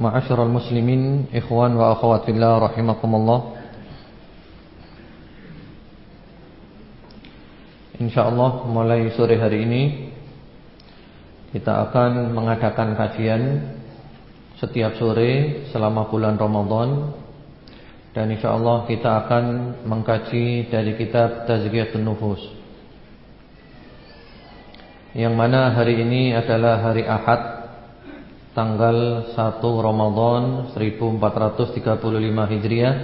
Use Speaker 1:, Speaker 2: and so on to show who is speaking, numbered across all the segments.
Speaker 1: Ma'asyiral muslimin, ikhwan wa akhwat fillah rahimakumullah. Insyaallah mulai sore hari ini kita akan mengadakan kajian setiap sore selama bulan Ramadan dan insyaallah kita akan mengkaji dari kitab Tazkiyatun Nufus. Yang mana hari ini adalah hari Ahad tanggal 1 Ramadan 1435 Hijriah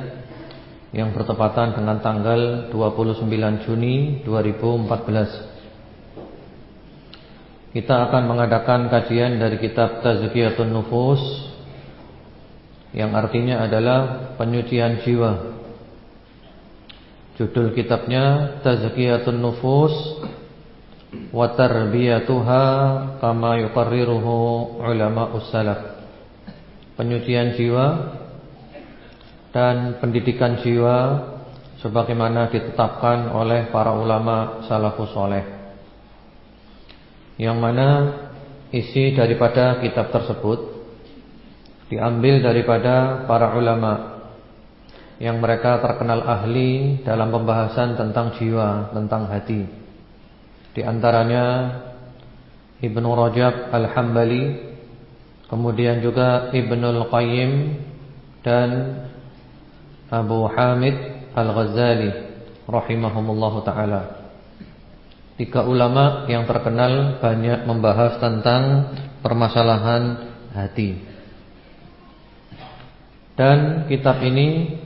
Speaker 1: yang bertepatan dengan tanggal 29 Juni 2014. Kita akan mengadakan kajian dari kitab Tazkiyatun Nufus yang artinya adalah penyucian jiwa. Judul kitabnya Tazkiyatun Nufus tarbiyatuha kama yuqarriruhu ulama ussalaf penyucian jiwa dan pendidikan jiwa sebagaimana ditetapkan oleh para ulama salafus soleh yang mana isi daripada kitab tersebut diambil daripada para ulama yang mereka terkenal ahli dalam pembahasan tentang jiwa, tentang hati. Di antaranya Ibnu Rajab Al-Hambali Kemudian juga Ibnu Al-Qayyim Dan Abu Hamid Al-Ghazali Rahimahumullah Ta'ala Tiga ulama yang terkenal banyak membahas tentang permasalahan hati Dan kitab ini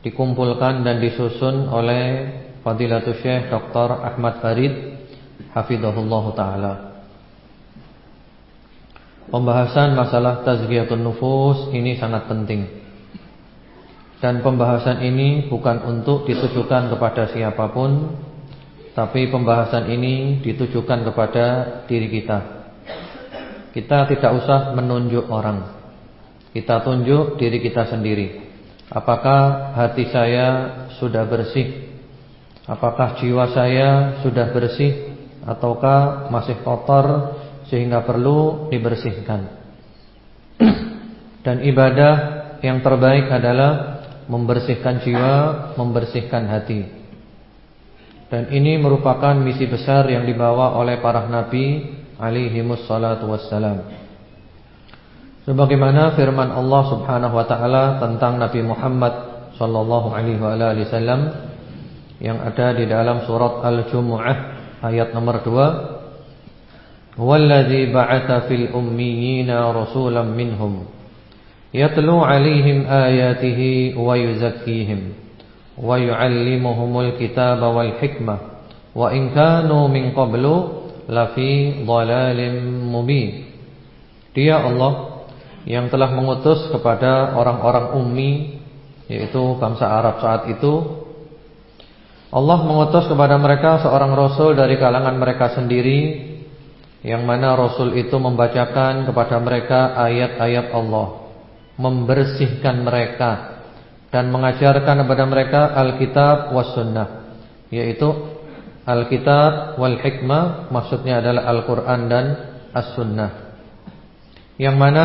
Speaker 1: dikumpulkan dan disusun oleh Fadilatul Syekh Dr. Ahmad Farid hafizahullah taala. Pembahasan masalah tazkiyatun nufus ini sangat penting. Dan pembahasan ini bukan untuk ditujukan kepada siapa pun, tapi pembahasan ini ditujukan kepada diri kita. Kita tidak usah menunjuk orang. Kita tunjuk diri kita sendiri. Apakah hati saya sudah bersih? Apakah jiwa saya sudah bersih? Ataukah masih kotor sehingga perlu dibersihkan. Dan ibadah yang terbaik adalah membersihkan jiwa, membersihkan hati. Dan ini merupakan misi besar yang dibawa oleh para nabi alaihi wassalatu wassalam. Sebagaimana firman Allah Subhanahu wa taala tentang Nabi Muhammad sallallahu alaihi wasallam yang ada di dalam surat Al-Jumu'ah ayat nomor 2 Walladzi ba'atha fil ummiyina rasulan minhum. Yatlu 'alaihim ayatihi wa yuzakkihim. Wa yu'allimuhumul kitaba wal hikmah wa in kanu min qablu lafi dhalalin mubin. Dia Allah yang telah mengutus kepada orang-orang ummi yaitu bangsa Arab saat itu Allah mengutus kepada mereka seorang rasul dari kalangan mereka sendiri yang mana rasul itu membacakan kepada mereka ayat-ayat Allah, membersihkan mereka dan mengajarkan kepada mereka Alkitab was sunnah, yaitu Alkitab wal hikmah maksudnya adalah Al-Qur'an dan As-Sunnah. Yang mana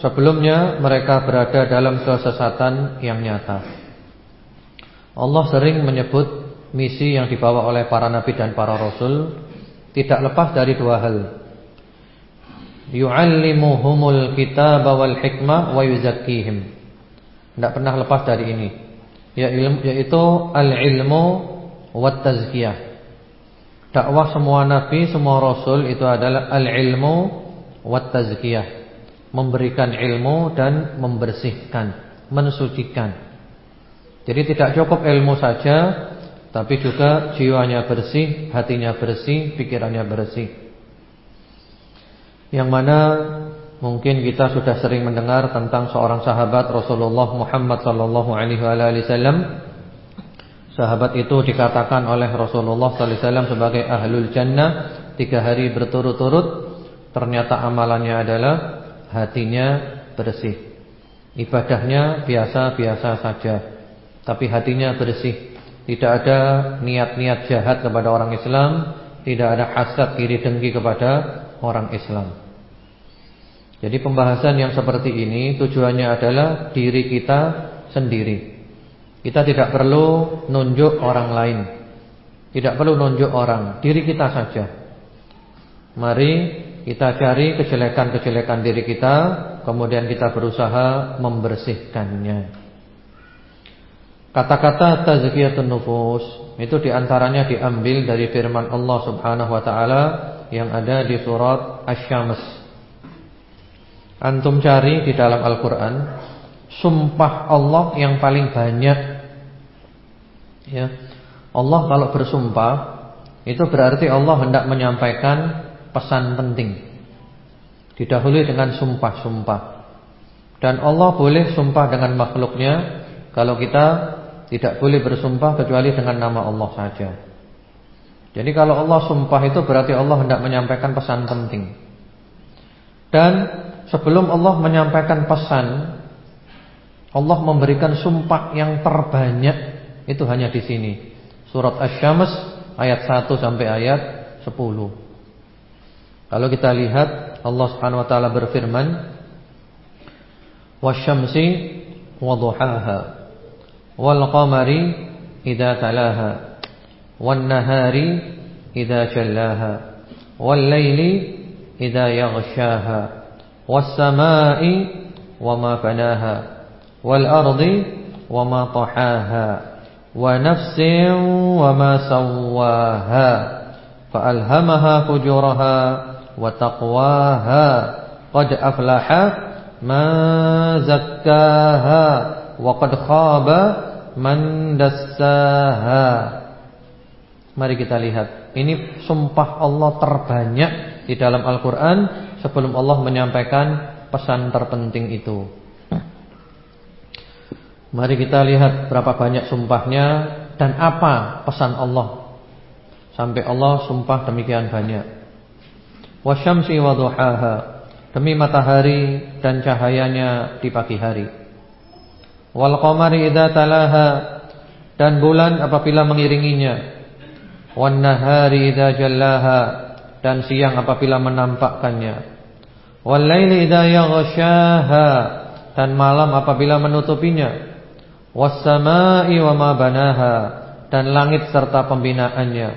Speaker 1: sebelumnya mereka berada dalam kesesatan yang nyata. Allah sering menyebut misi yang dibawa oleh para nabi dan para rasul tidak lepas dari dua hal. yu'allimuhumul kitaba wal hikmah wa yuzakkihim. Tidak pernah lepas dari ini. Ya, yaitu al-ilmu wat tazkiyah. Dakwah semua nabi, semua rasul itu adalah al-ilmu wat tazkiyah. Memberikan ilmu dan membersihkan, mensucikan. Jadi tidak cukup ilmu saja, tapi juga jiwanya bersih, hatinya bersih, pikirannya bersih. Yang mana mungkin kita sudah sering mendengar tentang seorang sahabat Rasulullah Muhammad sallallahu alaihi wasallam Sahabat itu dikatakan oleh Rasulullah SAW sebagai ahlul jannah tiga hari berturut-turut. Ternyata amalannya adalah hatinya bersih. Ibadahnya biasa-biasa saja, tapi hatinya bersih. Tidak ada niat-niat jahat kepada orang Islam, tidak ada hasad kiri dengki kepada orang Islam. Jadi pembahasan yang seperti ini tujuannya adalah diri kita sendiri. Kita tidak perlu nunjuk orang lain. Tidak perlu nunjuk orang, diri kita saja. Mari kita cari kejelekan-kejelekan diri kita, kemudian kita berusaha membersihkannya. Kata-kata tazkiyatun nufus itu di antaranya diambil dari firman Allah Subhanahu wa taala yang ada di surat Asy-Syams. Antum cari di dalam Al-Qur'an sumpah Allah yang paling banyak ya. Allah kalau bersumpah itu berarti Allah hendak menyampaikan pesan penting. Didahului dengan sumpah-sumpah. Dan Allah boleh sumpah dengan makhluknya kalau kita tidak boleh bersumpah kecuali dengan nama Allah saja. Jadi kalau Allah sumpah itu berarti Allah hendak menyampaikan pesan penting. Dan sebelum Allah menyampaikan pesan Allah memberikan sumpah yang terbanyak itu hanya di sini. Surat Asy-Syams ayat 1 sampai ayat 10. Kalau kita lihat Allah Subhanahu wa taala berfirman, "Wasyamsi wadhuhaha والقمر إذا تلاها والنهار إذا جلاها والليل إذا يغشاها والسماء وما فناها والأرض وما طحاها ونفس وما سواها فألهمها فجورها وتقواها قد أفلح من زكاها وقد خاب Mandasaha Mari kita lihat. Ini sumpah Allah terbanyak Di dalam Al-Quran Sebelum Allah menyampaikan pesan terpenting itu. Mari kita lihat Berapa banyak sumpahnya Dan apa pesan Allah. Sampai Allah sumpah demikian banyak. Wasyamsi waduhaha Demi matahari dan cahayanya di pagi hari. Wal qamari idza talaha. Dan bulan apabila mengiringinya. Wan nahari idza jallaha. Dan siang apabila menampakkannya. Wal laili idza yaghshaha. Dan malam apabila menutupinya. Was-sama'i wa ma banaha. Dan langit serta pembinaannya.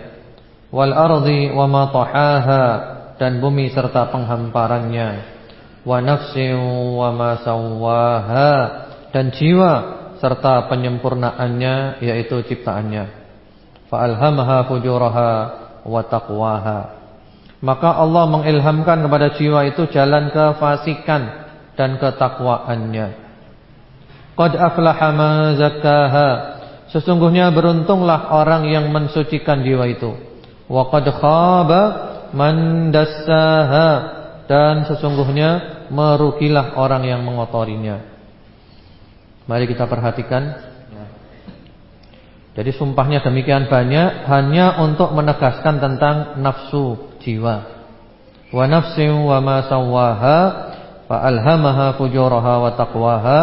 Speaker 1: Wal ardi wa ma tahaha. Dan bumi serta penghamparannya. Wa nafsin wa ma sawwaha dan jiwa serta penyempurnaannya yaitu ciptaannya fa alhamaha fujuraha wa taqwaha maka Allah mengilhamkan kepada jiwa itu jalan kefasikan dan ketakwaannya Qad aflaha ma zakkaha. Sesungguhnya beruntunglah orang yang mensucikan jiwa itu. Wa qad khaba man dassaha. Dan sesungguhnya merugilah orang yang mengotorinya. Mari kita perhatikan. Jadi sumpahnya demikian banyak hanya untuk menegaskan tentang nafsu jiwa. Wa nafsin wa ma sawwaha fa alhamaha fujuraha wa taqwaha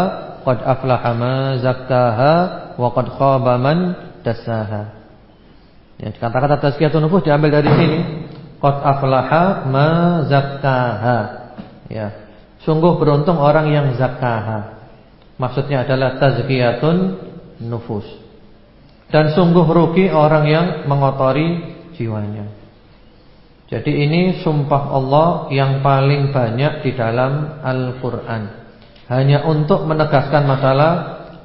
Speaker 1: qad aflaha ma zakkaha wa qad khaba man dassaha. Ya, kata-kata tazkiyatun nufus diambil dari sini. Qad aflaha ma zakkaha. Ya. Sungguh beruntung orang yang zakkaha. Maksudnya adalah tazkiyatun nufus. Dan sungguh rugi orang yang mengotori jiwanya. Jadi ini sumpah Allah yang paling banyak di dalam Al-Quran Hanya untuk menegaskan masalah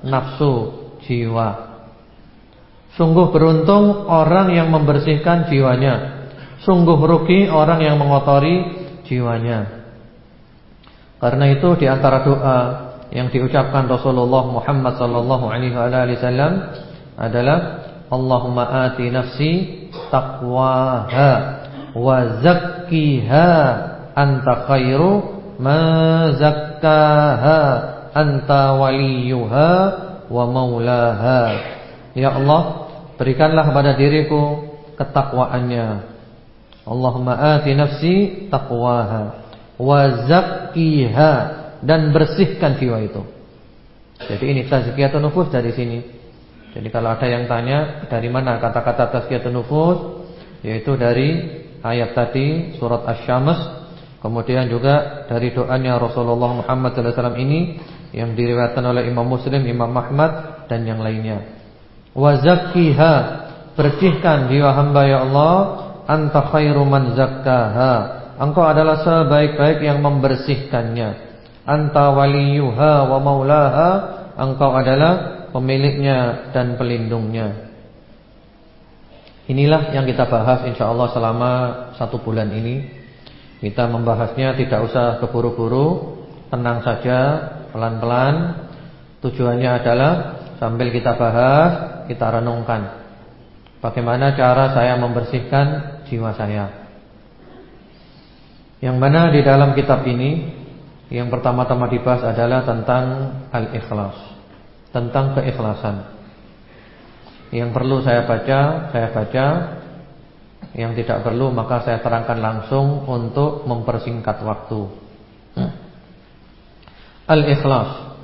Speaker 1: nafsu jiwa Sungguh beruntung orang yang membersihkan jiwanya Sungguh rugi orang yang mengotori jiwanya Karena itu di antara doa yang diucapkan Rasulullah Muhammad sallallahu alaihi wasallam adalah Allahumma ati nafsi taqwaha wa zakkiha anta khairu ma zakkaha anta waliyuha wa maulaha. Ya Allah berikanlah pada diriku ketakwaannya. Allahumma ati nafsi taqwaha wa zakkiha dan bersihkan jiwa itu jadi ini tazkiyatun nufus dari sini jadi kalau ada yang tanya dari mana kata-kata tazkiyatun nufus yaitu dari ayat tadi surat Asy-Syams kemudian juga dari doanya Rasulullah Muhammad SAW ini yang diriwayatkan oleh Imam Muslim, Imam Ahmad dan yang lainnya. Wa zakkiha bersihkan jiwa hamba ya Allah anta khairu man zakkaha. Engkau adalah sebaik-baik yang membersihkannya. Anta waliyuha wa maulaha. Engkau adalah pemiliknya dan pelindungnya. Inilah yang kita bahas insya Allah selama satu bulan ini Kita membahasnya tidak usah keburu-buru Tenang saja, pelan-pelan Tujuannya adalah sambil kita bahas, kita renungkan Bagaimana cara saya membersihkan jiwa saya Yang mana di dalam kitab ini Yang pertama-tama dibahas adalah tentang al-ikhlas Tentang keikhlasan. Yang perlu saya baca, saya baca. Yang tidak perlu maka saya terangkan langsung Untuk mempersingkat waktu. Al-Ikhlas.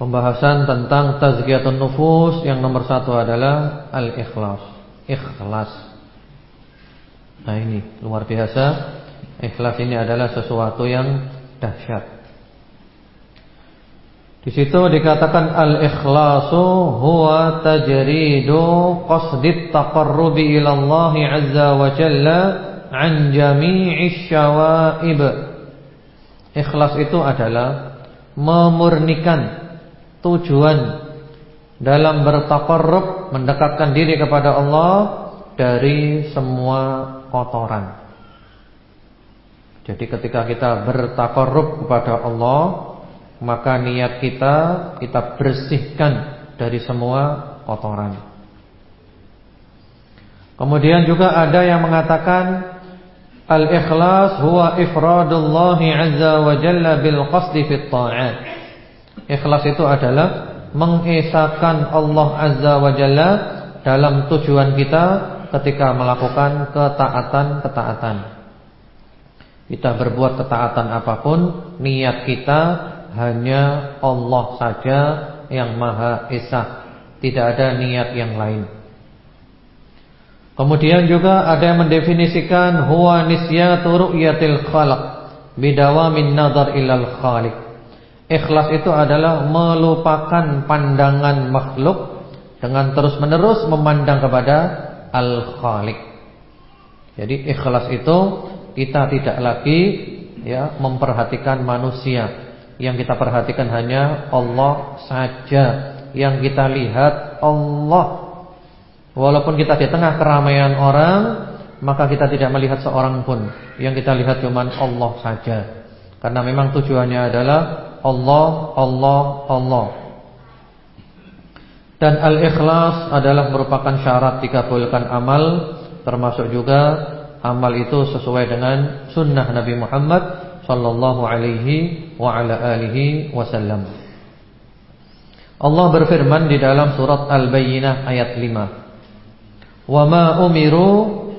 Speaker 1: Pembahasan tentang Tazkiyatun Nufus Yang nomor satu adalah Al-Ikhlas. Ikhlas. Nah ini luar biasa. Ikhlas ini adalah sesuatu yang dahsyat di situ dikatakan al-ikhlasu huwa tajridu qasdit taqarrubi ila Allah azza wa jalla an jami'i syawaib. Ikhlas itu adalah memurnikan tujuan dalam bertaqarrub mendekatkan diri kepada Allah dari semua kotoran. Jadi ketika kita bertaqarrub kepada Allah maka niat kita kita bersihkan dari semua kotoran. Kemudian juga ada yang mengatakan al-ikhlas huwa ifradullah azza wa jalla bil qasdi fit ta'at. Ikhlas itu adalah mengesahkan Allah azza wa jalla dalam tujuan kita ketika melakukan ketaatan-ketaatan. Kita berbuat ketaatan apa pun, niat kita hanya Allah saja yang Maha Esa, tidak ada niat yang lain. Kemudian juga ada yang mendefinisikan huwa nisyatu ru'yatil khalq bidawamin nazar ilal khaliq. Ikhlas itu adalah melupakan pandangan makhluk dengan terus-menerus memandang kepada Al-Khaliq. Jadi ikhlas itu kita tidak lagi ya memperhatikan manusia. Yang kita perhatikan hanya Allah saja. Yang kita lihat Allah. Walaupun kita di tengah keramaian orang Maka kita tidak melihat seorang pun. Yang kita lihat cuma Allah saja. Karena memang tujuannya adalah Allah, Allah, Allah. Dan al-ikhlas adalah merupakan syarat dikabulkan amal Termasuk juga amal itu sesuai dengan sunnah Nabi Muhammad sallallahu alaihi wa ala alihi wasallam. Allah berfirman di dalam surat Al-Bayyinah ayat 5. Wa ma umiru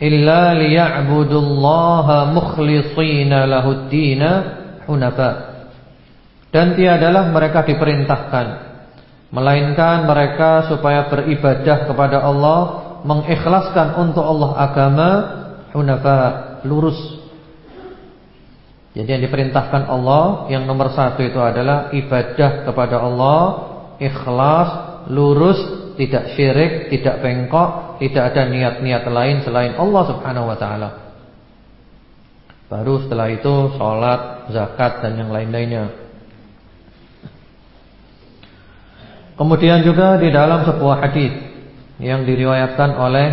Speaker 1: illa liya'budullaha mukhlishina lahud-dina hunafa. Dan tiadalah mereka diperintahkan melainkan mereka supaya beribadah kepada Allah, mengikhlaskan untuk Allah agama hunafa, lurus jadi yang diperintahkan Allah Yang nomor satu itu adalah Ibadah kepada Allah Ikhlas, lurus tidak syirik, tidak bengkok, tidak ada niat-niat lain selain Allah Subhanahu wa taala. Baru setelah itu sholat, zakat dan yang lain-lainnya. Kemudian juga di dalam sebuah hadis yang diriwayatkan oleh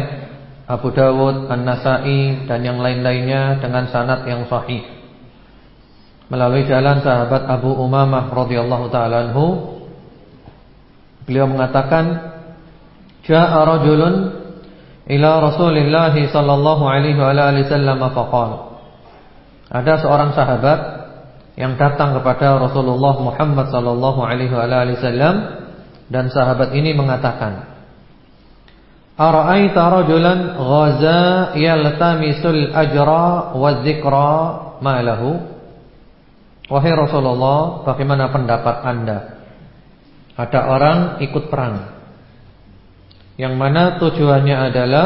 Speaker 1: Abu Dawud, An-Nasai dan yang lain-lainnya dengan sanad yang sahih. Melalui jalan sahabat Abu Umamah radhiyallahu taala anhu beliau mengatakan Ja'a rajulun ila Rasulillah sallallahu alaihi wa alihi wasallam faqala Ada seorang sahabat yang datang kepada Rasulullah Muhammad sallallahu alaihi wa alihi wasallam dan sahabat ini mengatakan Ara'aita rajulan ghaza yaltamisul ajra wa dzikra ma lahu Wahai Rasulullah bagaimana pendapat Anda? Ada orang ikut perang. Yang mana tujuannya adalah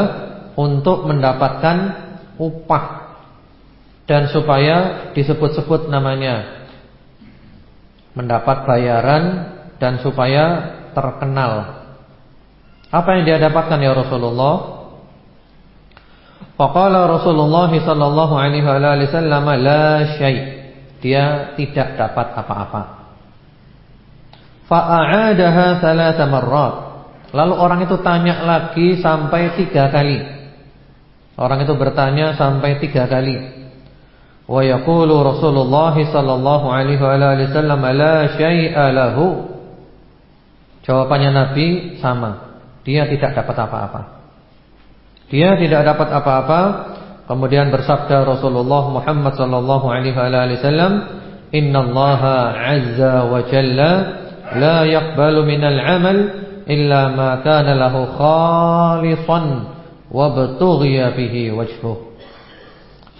Speaker 1: Untuk mendapatkan upah Dan supaya disebut-sebut namanya. Mendapat bayaran Dan supaya terkenal. Apa yang dia dapatkan ya Rasulullah? Faqala Rasulullah sallallahu alaihi wasallam la syai. Dia tidak dapat apa-apa. Fa'adaha thalatha marrat. Lalu orang itu tanya lagi sampai tiga kali. Orang itu bertanya sampai tiga kali. Wa yaqulu Rasulullah sallallahu alaihi wasallam la syai'a lahu. Jawabannya Nabi sama. Dia tidak dapat apa-apa. Dia tidak dapat apa-apa. Kemudian bersabda Rasulullah Muhammad sallallahu alaihi wasallam, "Innallaha 'azza wa jalla la yaqbalu minal 'amal illa ma kana lahu khalisan wa batughiya bihi wajhuh."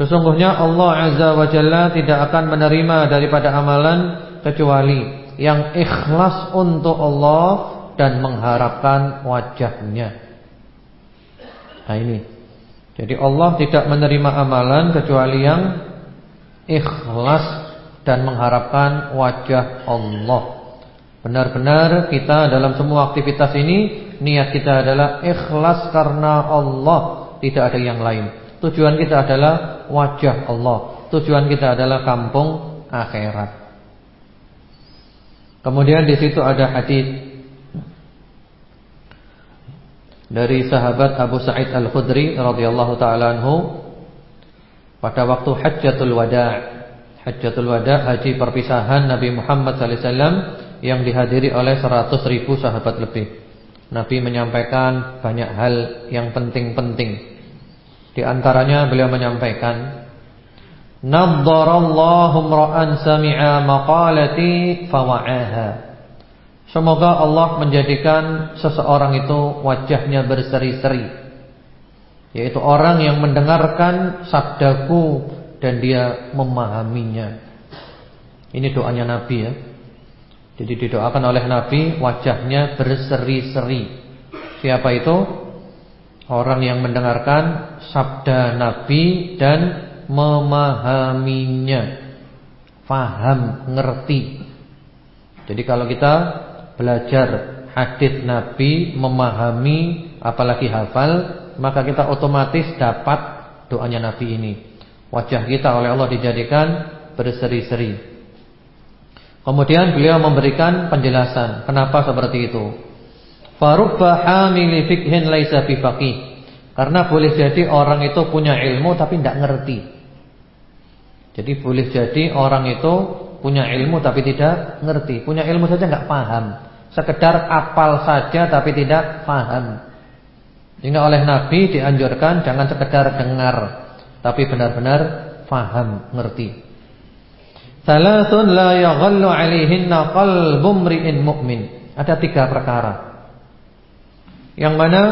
Speaker 1: Sesungguhnya Allah Azza wa Jalla tidak akan menerima daripada amalan kecuali yang ikhlas untuk Allah dan mengharapkan wajahnya. Nah ini. Jadi Allah tidak menerima amalan kecuali yang ikhlas dan mengharapkan wajah Allah. Benar-benar kita dalam semua aktivitas ini niat kita adalah ikhlas karena Allah, tidak ada yang lain. Tujuan kita adalah wajah Allah. Tujuan kita adalah kampung akhirat. Kemudian di situ ada hadis dari sahabat Abu Sa'id Al-Khudri radhiyallahu taala anhu pada waktu Hajjatul Wada'. Hajjatul Wada' haji perpisahan Nabi Muhammad sallallahu alaihi wasallam yang dihadiri oleh 100 ribu sahabat lebih. Nabi menyampaikan banyak hal yang penting-penting. Di antaranya beliau menyampaikan Naddarallahu ra'an sami'a maqalati fawa'aha. Semoga Allah menjadikan seseorang itu wajahnya berseri-seri. Yaitu orang yang mendengarkan sabdaku dan dia memahaminya. Ini doanya Nabi ya. Jadi didoakan oleh Nabi wajahnya berseri-seri. Siapa itu? Orang yang mendengarkan sabda Nabi dan memahaminya Faham, ngerti Jadi kalau kita belajar hadis Nabi Memahami, apalagi hafal Maka kita otomatis dapat doanya Nabi ini Wajah kita oleh Allah dijadikan berseri-seri Kemudian beliau memberikan penjelasan Kenapa seperti itu Farubba fikhin laisa bifaqih karena boleh jadi orang itu punya ilmu tapi tidak ngerti. Jadi boleh jadi orang itu punya ilmu tapi tidak ngerti. Punya ilmu saja nggak paham. Sekedar apal saja tapi tidak paham. Sehingga oleh Nabi dianjurkan jangan sekedar dengar, tapi benar-benar paham, ngerti. Salatun la yaghallu 'alaihinna qalbum mri'in mu'min. Ada tiga perkara. Yang mana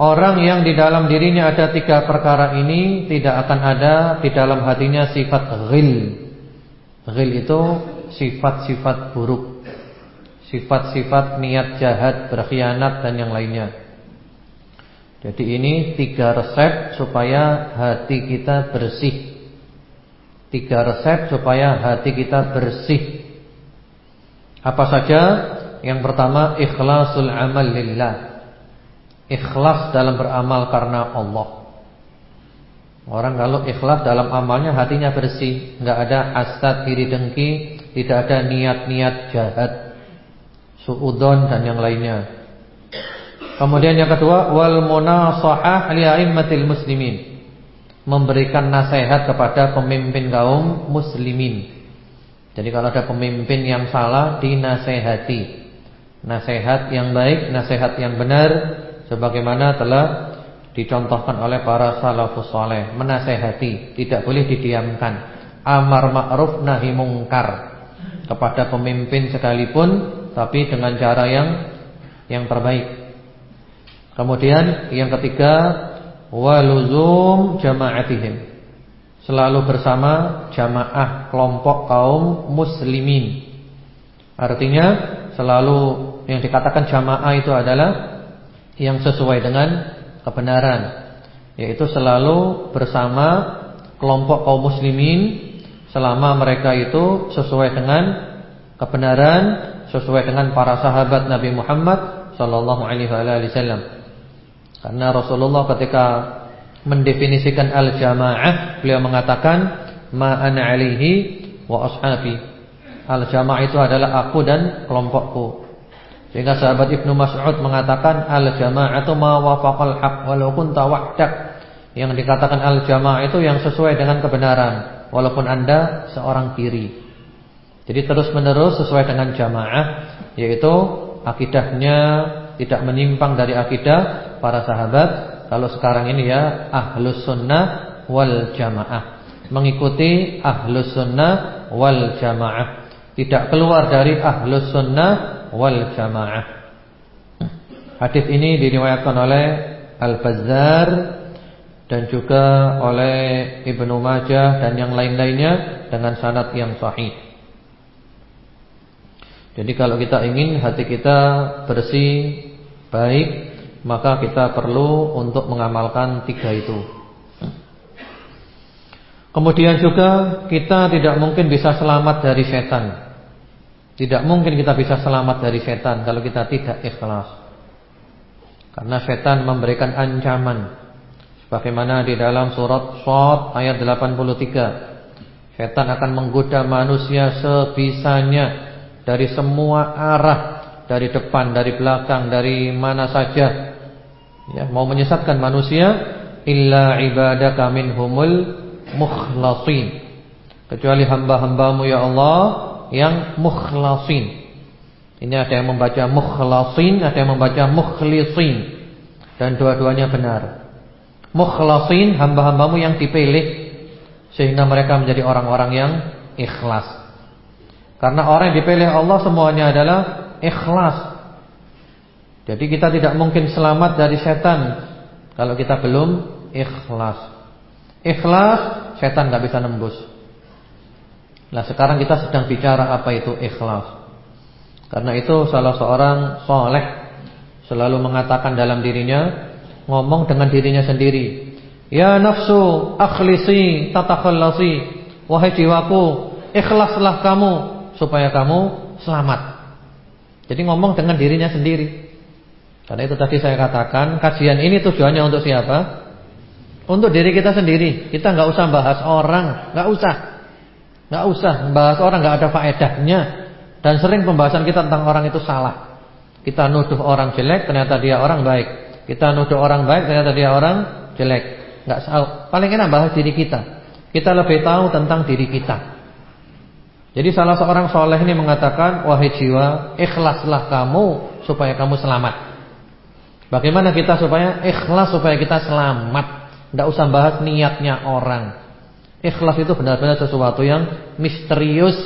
Speaker 1: Orang yang di dalam dirinya ada tiga perkara ini Tidak akan ada di dalam hatinya sifat ghil Ghil itu sifat-sifat buruk Sifat-sifat niat jahat, berkhianat dan yang lainnya. Jadi ini tiga resep supaya hati kita bersih. Tiga resep supaya hati kita bersih. Apa saja? Yang pertama ikhlasul amal lillah. Ikhlas dalam beramal karena Allah. Orang kalau ikhlas dalam amalnya hatinya bersih, nggak ada hasad, iri dengki, tidak ada niat-niat jahat, suudon dan yang lainnya. Kemudian yang kedua, wal munasahah li a'immatil muslimin. Memberikan nasihat kepada pemimpin kaum muslimin. Jadi kalau ada pemimpin yang salah dinasehati. Nasihat yang baik, nasihat yang benar sebagaimana telah dicontohkan oleh para salafus saleh, menasehati, tidak boleh didiamkan. Amar ma'ruf nahi mungkar kepada pemimpin sekalipun tapi dengan cara yang yang terbaik. Kemudian yang ketiga waluzum jama'atihim. Selalu bersama jamaah kelompok kaum muslimin. Artinya selalu yang dikatakan jamaah itu adalah yang sesuai dengan kebenaran, yaitu selalu bersama kelompok kaum muslimin selama mereka itu sesuai dengan kebenaran, sesuai dengan para sahabat Nabi Muhammad sallallahu alaihi wasallam. Karena Rasulullah ketika mendefinisikan al-jamaah, beliau mengatakan ma ana alaihi wa ashabi. Al-jamaah itu adalah aku dan kelompokku. Sehingga sahabat Ibnu Mas'ud mengatakan al-jamaah ma wafaqal haq walau kunta. Yang dikatakan al-jamaah itu yang sesuai dengan kebenaran walaupun Anda seorang diri. Jadi terus-menerus sesuai dengan jamaah yaitu akidahnya tidak menyimpang dari akidah para sahabat. Kalau sekarang ini ya ahlus sunnah wal jamaah. Mengikuti ahlus sunnah wal jamaah. Tidak keluar dari ahlus sunnah wal jamaah. Hadis ini diriwayatkan oleh Al-Bazzar dan juga oleh Ibnu Majah dan yang lain-lainnya dengan sanad yang sahih. Jadi kalau kita ingin hati kita bersih, baik, maka kita perlu untuk mengamalkan tiga itu. Kemudian juga kita tidak mungkin bisa selamat dari setan. Tidak mungkin kita bisa selamat dari setan kalau kita tidak ikhlas. Karena setan memberikan ancaman. Sebagaimana di dalam surat Shad ayat 83. Setan akan menggoda manusia sebisanya dari semua arah, dari depan, dari belakang, dari mana saja. Ya, mau menyesatkan manusia illa ibadaka minhumul mukhlasin. Kecuali hamba-hambamu ya Allah yang mukhlasin. Ini ada yang membaca mukhlasin ada yang membaca mukhlisin. Dan dua-duanya benar. Mukhlasin hamba-hambamu yang dipilih. Sehingga mereka menjadi orang-orang yang ikhlas karena orang yang dipilih Allah semuanya adalah ikhlas jadi kita tidak mungkin selamat dari setan kalau kita belum ikhlas. Ikhlas, setan nggak bisa nembus. Nah sekarang kita sedang bicara apa itu ikhlas. Karena itu salah seorang soleh selalu mengatakan dalam dirinya, ngomong dengan dirinya sendiri. Ya nafsu, akhlisi, tatakhallasi. Wahai jiwaku, ikhlaslah kamu supaya kamu selamat. Jadi ngomong dengan dirinya sendiri. Karena itu tadi saya katakan kajian ini tujuannya untuk siapa? Untuk diri kita sendiri. Kita nggak usah bahas orang, nggak usah, nggak usah bahas orang nggak ada faedahnya. Dan sering pembahasan kita tentang orang itu salah. Kita nuduh orang jelek, ternyata dia orang baik. Kita nuduh orang baik, ternyata dia orang jelek. Nggak salah. Paling enak bahas diri kita. Kita lebih tahu tentang diri kita. Jadi salah seorang soleh ini mengatakan, wahai jiwa, ikhlaslah kamu supaya kamu selamat. Bagaimana kita supaya ikhlas supaya kita selamat? Tidak usah bahas niatnya orang. Ikhlas itu benar-benar sesuatu yang misterius,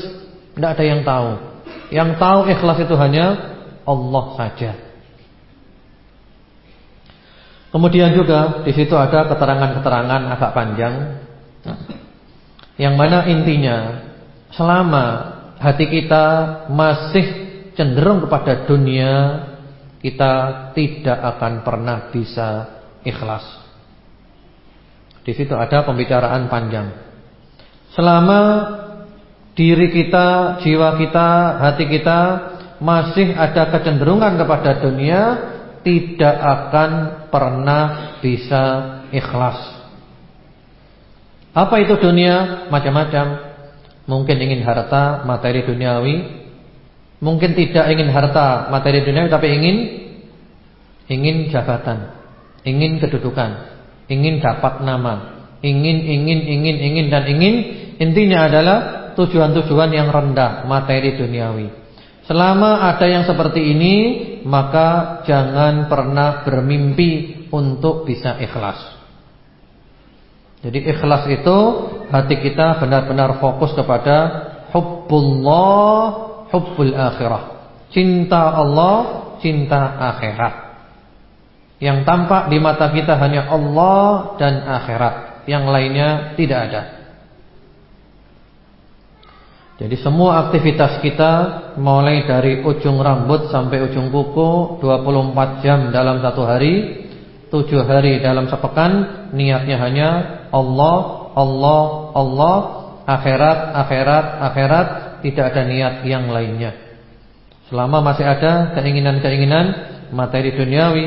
Speaker 1: tidak ada yang tahu. Yang tahu ikhlas itu hanya Allah saja. Kemudian juga di situ ada keterangan-keterangan agak panjang. Yang mana intinya selama hati kita masih cenderung kepada dunia kita tidak akan pernah bisa ikhlas. Di situ ada pembicaraan panjang. Selama diri kita, jiwa kita, hati kita masih ada kecenderungan kepada dunia, tidak akan pernah bisa ikhlas. Apa itu dunia? Macam-macam. Mungkin ingin harta, materi duniawi. Mungkin tidak ingin harta, materi duniawi tapi ingin ingin jabatan, ingin kedudukan, ingin dapat nama, ingin ingin ingin ingin dan ingin intinya adalah tujuan-tujuan yang rendah, materi duniawi. Selama ada yang seperti ini, maka jangan pernah bermimpi untuk bisa ikhlas. Jadi ikhlas itu hati kita benar-benar fokus kepada hubbullah, hubbul akhirah. Cinta Allah, cinta akhirat. Yang tampak di mata kita hanya Allah dan akhirat. Yang lainnya tidak ada. Jadi semua aktivitas kita mulai dari ujung rambut sampai ujung kuku 24 jam dalam satu hari, 7 hari dalam sepekan, niatnya hanya Allah, Allah, Allah, akhirat, akhirat, akhirat, tidak ada niat yang lainnya. Selama masih ada keinginan-keinginan materi duniawi,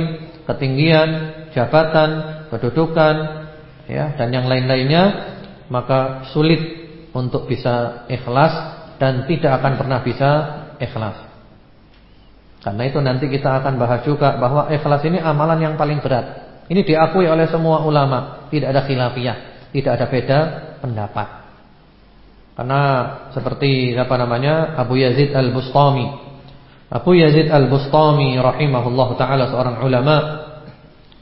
Speaker 1: ketinggian, jabatan, kedudukan, ya dan yang lain-lainnya, maka sulit untuk bisa ikhlas dan tidak akan pernah bisa ikhlas. Karena itu nanti kita akan bahas juga bahwa ikhlas ini amalan yang paling berat. Ini diakui oleh semua ulama, tidak ada khilafiyah, tidak ada beda pendapat. Karena seperti apa namanya Abu Yazid Al-Bustami. Abu Yazid Al-Bustami rahimahullah taala seorang ulama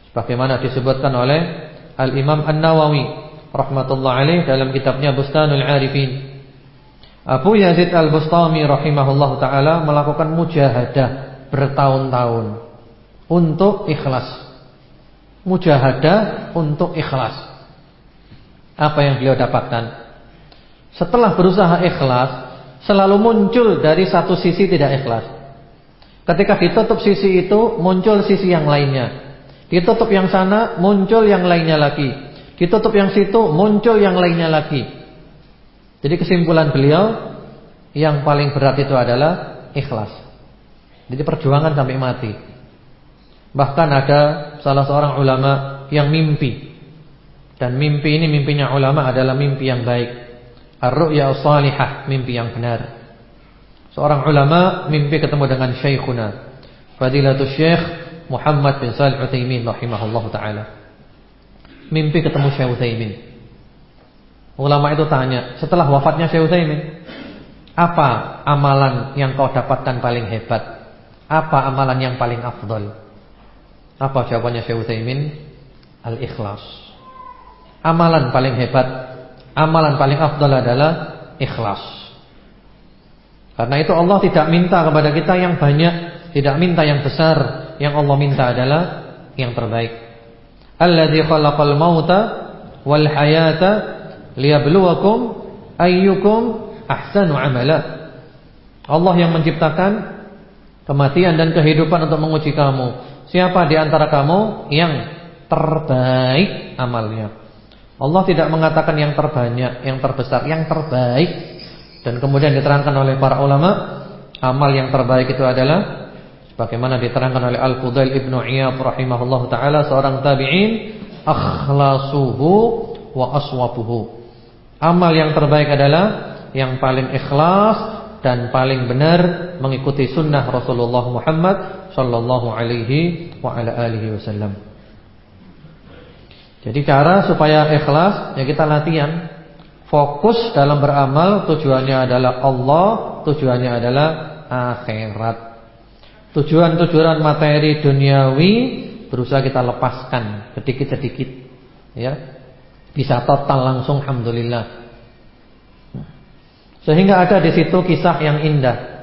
Speaker 1: sebagaimana disebutkan oleh Al-Imam An-Nawawi rahmatullah alaih dalam kitabnya Bustanul Arifin. Abu Yazid Al-Bustami rahimahullah taala melakukan mujahadah bertahun-tahun untuk ikhlas. Mujahadah untuk ikhlas. Apa yang beliau dapatkan? Setelah berusaha ikhlas, selalu muncul dari satu sisi tidak ikhlas. Ketika ditutup sisi itu, muncul sisi yang lainnya. Ditutup yang sana, muncul yang lainnya lagi. Ditutup yang situ, muncul yang lainnya lagi. Jadi kesimpulan beliau yang paling berat itu adalah ikhlas. Jadi perjuangan sampai mati. Bahkan ada salah seorang ulama yang mimpi. Dan mimpi ini mimpinya ulama adalah mimpi yang baik. Ar-ru'ya salihah, mimpi yang benar. Seorang ulama mimpi ketemu dengan syekhuna. Fadilatul Syekh Muhammad bin Salih Utsaimin rahimahullahu taala mimpi ketemu Syekh Utsaimin. Ulama itu tanya, setelah wafatnya Syekh Utsaimin, apa amalan yang kau dapatkan paling hebat? Apa amalan yang paling afdol? Apa jawabannya Syekh Utsaimin? Al-ikhlas. Amalan paling hebat, amalan paling afdol adalah ikhlas. Karena itu Allah tidak minta kepada kita yang banyak, tidak minta yang besar. Yang Allah minta adalah yang terbaik. Alladzi khalaqal mauta wal hayata liyabluwakum ayyukum ahsanu amala. Allah yang menciptakan kematian dan kehidupan untuk menguji kamu. Siapa di antara kamu yang terbaik amalnya? Allah tidak mengatakan yang terbanyak, yang terbesar, yang terbaik. Dan kemudian diterangkan oleh para ulama, amal yang terbaik itu adalah Bagaimana diterangkan oleh Al-Fudail Ibnu Iyad rahimahullah taala seorang tabi'in akhlasuhu wa aswabuhu. Amal yang terbaik adalah yang paling ikhlas dan paling benar mengikuti sunnah Rasulullah Muhammad sallallahu alaihi wa ala alihi wasallam. Jadi cara supaya ikhlas ya kita latihan. Fokus dalam beramal tujuannya adalah Allah, tujuannya adalah akhirat. Tujuan-tujuan materi duniawi berusaha kita lepaskan sedikit-sedikit ya. Bisa total langsung alhamdulillah. Sehingga ada di situ kisah yang indah.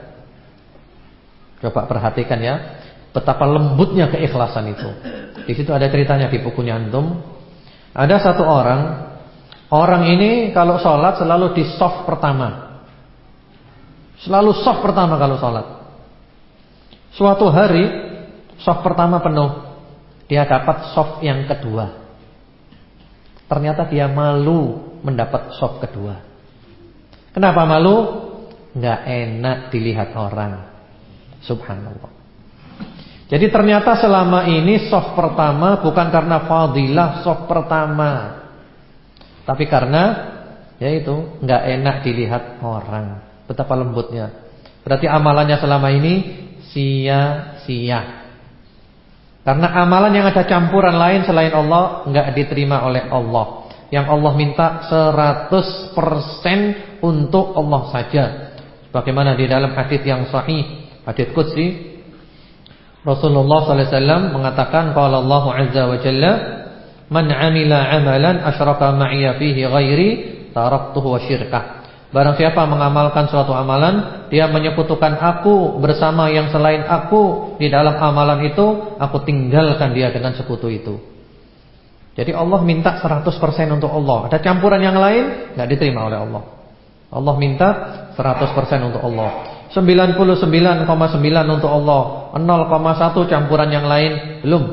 Speaker 1: Coba perhatikan ya, betapa lembutnya keikhlasan itu. Di situ ada ceritanya di bukunya antum. Ada satu orang, orang ini kalau sholat selalu di soft pertama. Selalu soft pertama kalau sholat. Suatu hari soft pertama penuh, dia dapat soft yang kedua. Ternyata dia malu mendapat soft kedua. Kenapa malu? Enggak enak dilihat orang. Subhanallah. Jadi ternyata selama ini soft pertama bukan karena fadilah soft pertama. Tapi karena yaitu nggak enak dilihat orang. Betapa lembutnya. Berarti amalannya selama ini sia-sia. Karena amalan yang ada campuran lain selain Allah nggak diterima oleh Allah. Yang Allah minta 100% untuk Allah saja. Bagaimana di dalam hadis yang sahih, hadis qudsi. Rasulullah sallallahu alaihi wasallam mengatakan qala Allah azza wa jalla man 'amila 'amalan asyraka ma'iya fihi ghairi taraktuhu wa syirkah Barang siapa mengamalkan suatu amalan Dia menyekutukan aku bersama yang selain aku Di dalam amalan itu Aku tinggalkan dia dengan sekutu itu Jadi Allah minta 100% untuk Allah. Ada campuran yang lain nggak diterima oleh Allah. Allah minta 100% untuk Allah. 99,9 untuk Allah. 0,1 campuran yang lain Belum.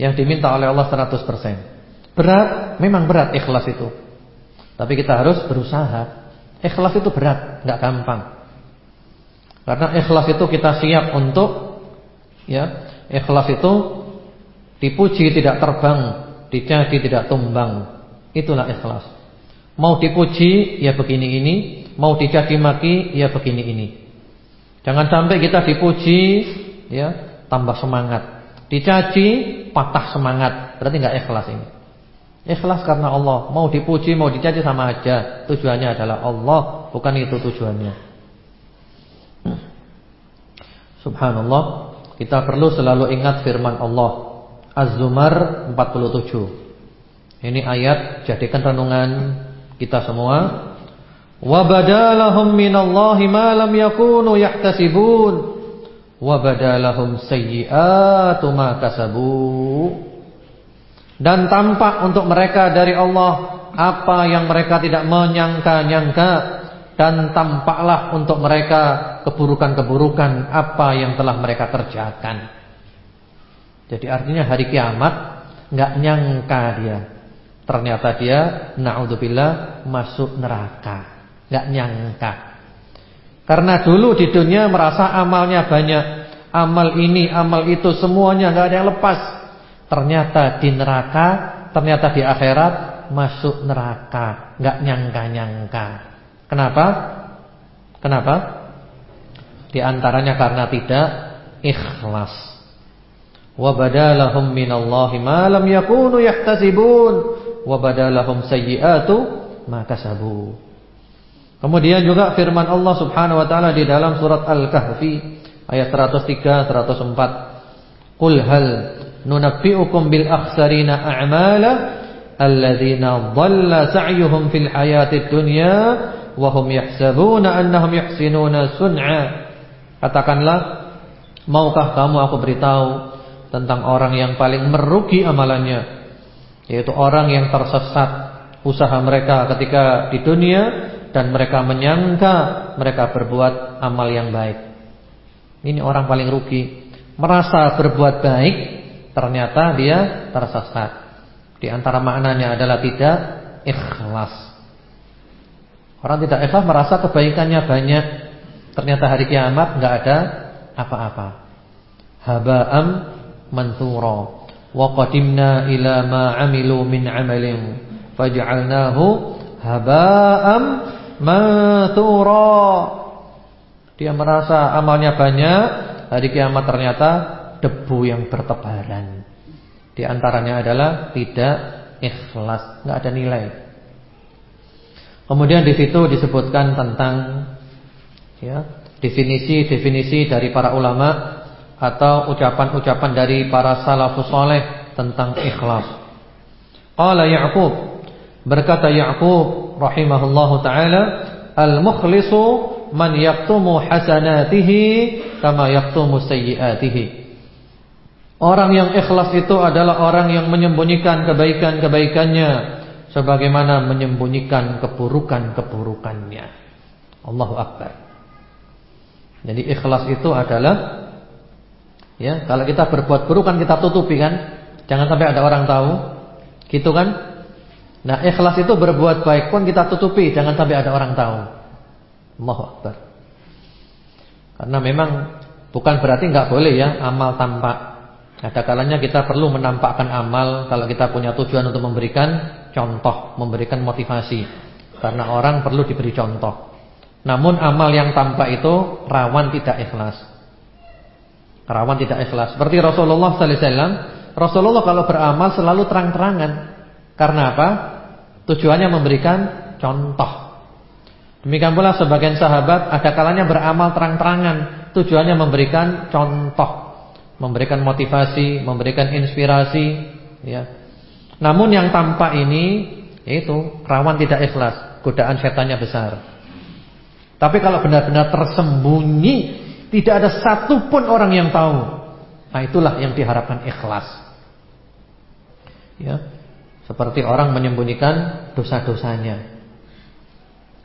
Speaker 1: Yang diminta oleh Allah 100% Berat, memang berat ikhlas itu. Tapi kita harus berusaha. Ikhlas itu berat, nggak gampang. Karena ikhlas itu kita siap untuk ya, ikhlas itu dipuji tidak terbang, dicaci tidak tumbang. Itulah ikhlas. Mau dipuji ya begini ini, mau dicaci maki ya begini ini. Jangan sampai kita dipuji ya tambah semangat. Dicaci patah semangat, berarti nggak ikhlas ini. Ikhlas karena Allah Mau dipuji, mau dicaci sama aja Tujuannya adalah Allah Bukan itu tujuannya Subhanallah Kita perlu selalu ingat firman Allah Az-Zumar 47 Ini ayat Jadikan renungan kita semua. Wa badalahum minallahi ma lam yakunu yahtasibun. Wa badalahum sayyi'atu ma kasabu. Dan tampak untuk mereka dari Allah apa yang mereka tidak menyangka-nyangka. Dan tampaklah untuk mereka keburukan-keburukan apa yang telah mereka kerjakan. Jadi artinya hari kiamat nggak nyangka dia. Ternyata dia naudzubillah masuk neraka. nggak nyangka. Karena dulu di dunia merasa amalnya banyak, amal ini, amal itu semuanya nggak ada yang lepas. Ternyata di neraka, ternyata di akhirat masuk neraka, nggak nyangka-nyangka. Kenapa? Kenapa? Di antaranya karena tidak ikhlas. Wa badalahum minallahi ma lam yakunu yahtasibun wa badalahum sayyi'atu ma kasabu. Kemudian juga firman Allah Subhanahu wa taala di dalam surat Al-Kahfi ayat 103 104. Qul hal nunabbi'ukum bil akhsarina a'mala alladzina dhalla sa'yuhum fil hayatid dunya wa hum yahsabuna annahum yuhsinuna sun'a katakanlah maukah kamu aku beritahu tentang orang yang paling merugi amalannya yaitu orang yang tersesat usaha mereka ketika di dunia dan mereka menyangka mereka berbuat amal yang baik ini orang paling rugi merasa berbuat baik ternyata dia tersesat. Di antara maknanya adalah tidak ikhlas. Orang tidak ikhlas merasa kebaikannya banyak, ternyata hari kiamat nggak ada apa-apa. Haba'am Wa qadimna ila ma 'amilu min 'amalin faj'alnahu haba'am manthura. Dia merasa amalnya banyak, hari kiamat ternyata debu yang bertebaran. Di antaranya adalah tidak ikhlas, nggak ada nilai. Kemudian di situ disebutkan tentang ya, definisi-definisi dari para ulama atau ucapan-ucapan dari para salafus soleh tentang ikhlas. Qala Ya'qub berkata Ya'qub rahimahullahu taala al-mukhlisu man yaktumu hasanatihi kama yaktumu sayyiatihi. Orang yang ikhlas itu adalah orang yang menyembunyikan kebaikan-kebaikannya sebagaimana menyembunyikan keburukan-keburukannya. Allahu akbar. Jadi ikhlas itu adalah ya, kalau kita berbuat buruk kan kita tutupi kan? Jangan sampai ada orang tahu. Gitu kan? Nah, ikhlas itu berbuat baik pun kita tutupi, jangan sampai ada orang tahu. Allahu akbar. Karena memang Bukan berarti nggak boleh ya amal tampak. Ada kalanya kita perlu menampakkan amal kalau kita punya tujuan untuk memberikan contoh, memberikan motivasi. Karena orang perlu diberi contoh. Namun amal yang tampak itu rawan tidak ikhlas. Rawan tidak ikhlas. Seperti Rasulullah sallallahu alaihi wasallam, Rasulullah kalau beramal selalu terang-terangan. Karena apa? Tujuannya memberikan contoh. Demikian pula sebagian sahabat ada kalanya beramal terang-terangan, tujuannya memberikan contoh, memberikan motivasi, memberikan inspirasi, ya. Namun yang tampak ini yaitu rawan tidak ikhlas, godaan setannya besar. Tapi kalau benar-benar tersembunyi, tidak ada satupun orang yang tahu. Nah, itulah yang diharapkan ikhlas. Ya. Seperti orang menyembunyikan dosa-dosanya.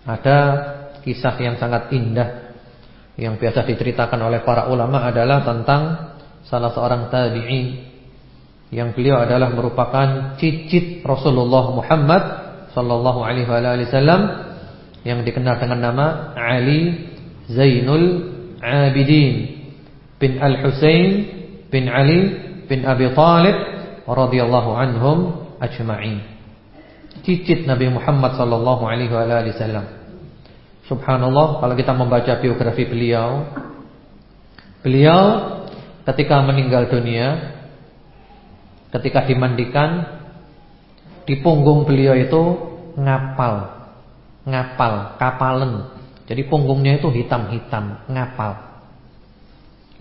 Speaker 1: Ada kisah yang sangat indah yang biasa diceritakan oleh para ulama adalah tentang salah seorang tabi'in yang beliau adalah merupakan cicit Rasulullah Muhammad sallallahu alaihi wasallam yang dikenal dengan nama Ali Zainul Abidin bin Al-Husain bin Ali bin Abi Talib radhiyallahu anhum ajma'in cicit Nabi Muhammad sallallahu alaihi wasallam. Subhanallah kalau kita membaca biografi beliau Beliau ketika meninggal dunia Ketika dimandikan Di punggung beliau itu Ngapal Ngapal, kapalen Jadi punggungnya itu hitam-hitam Ngapal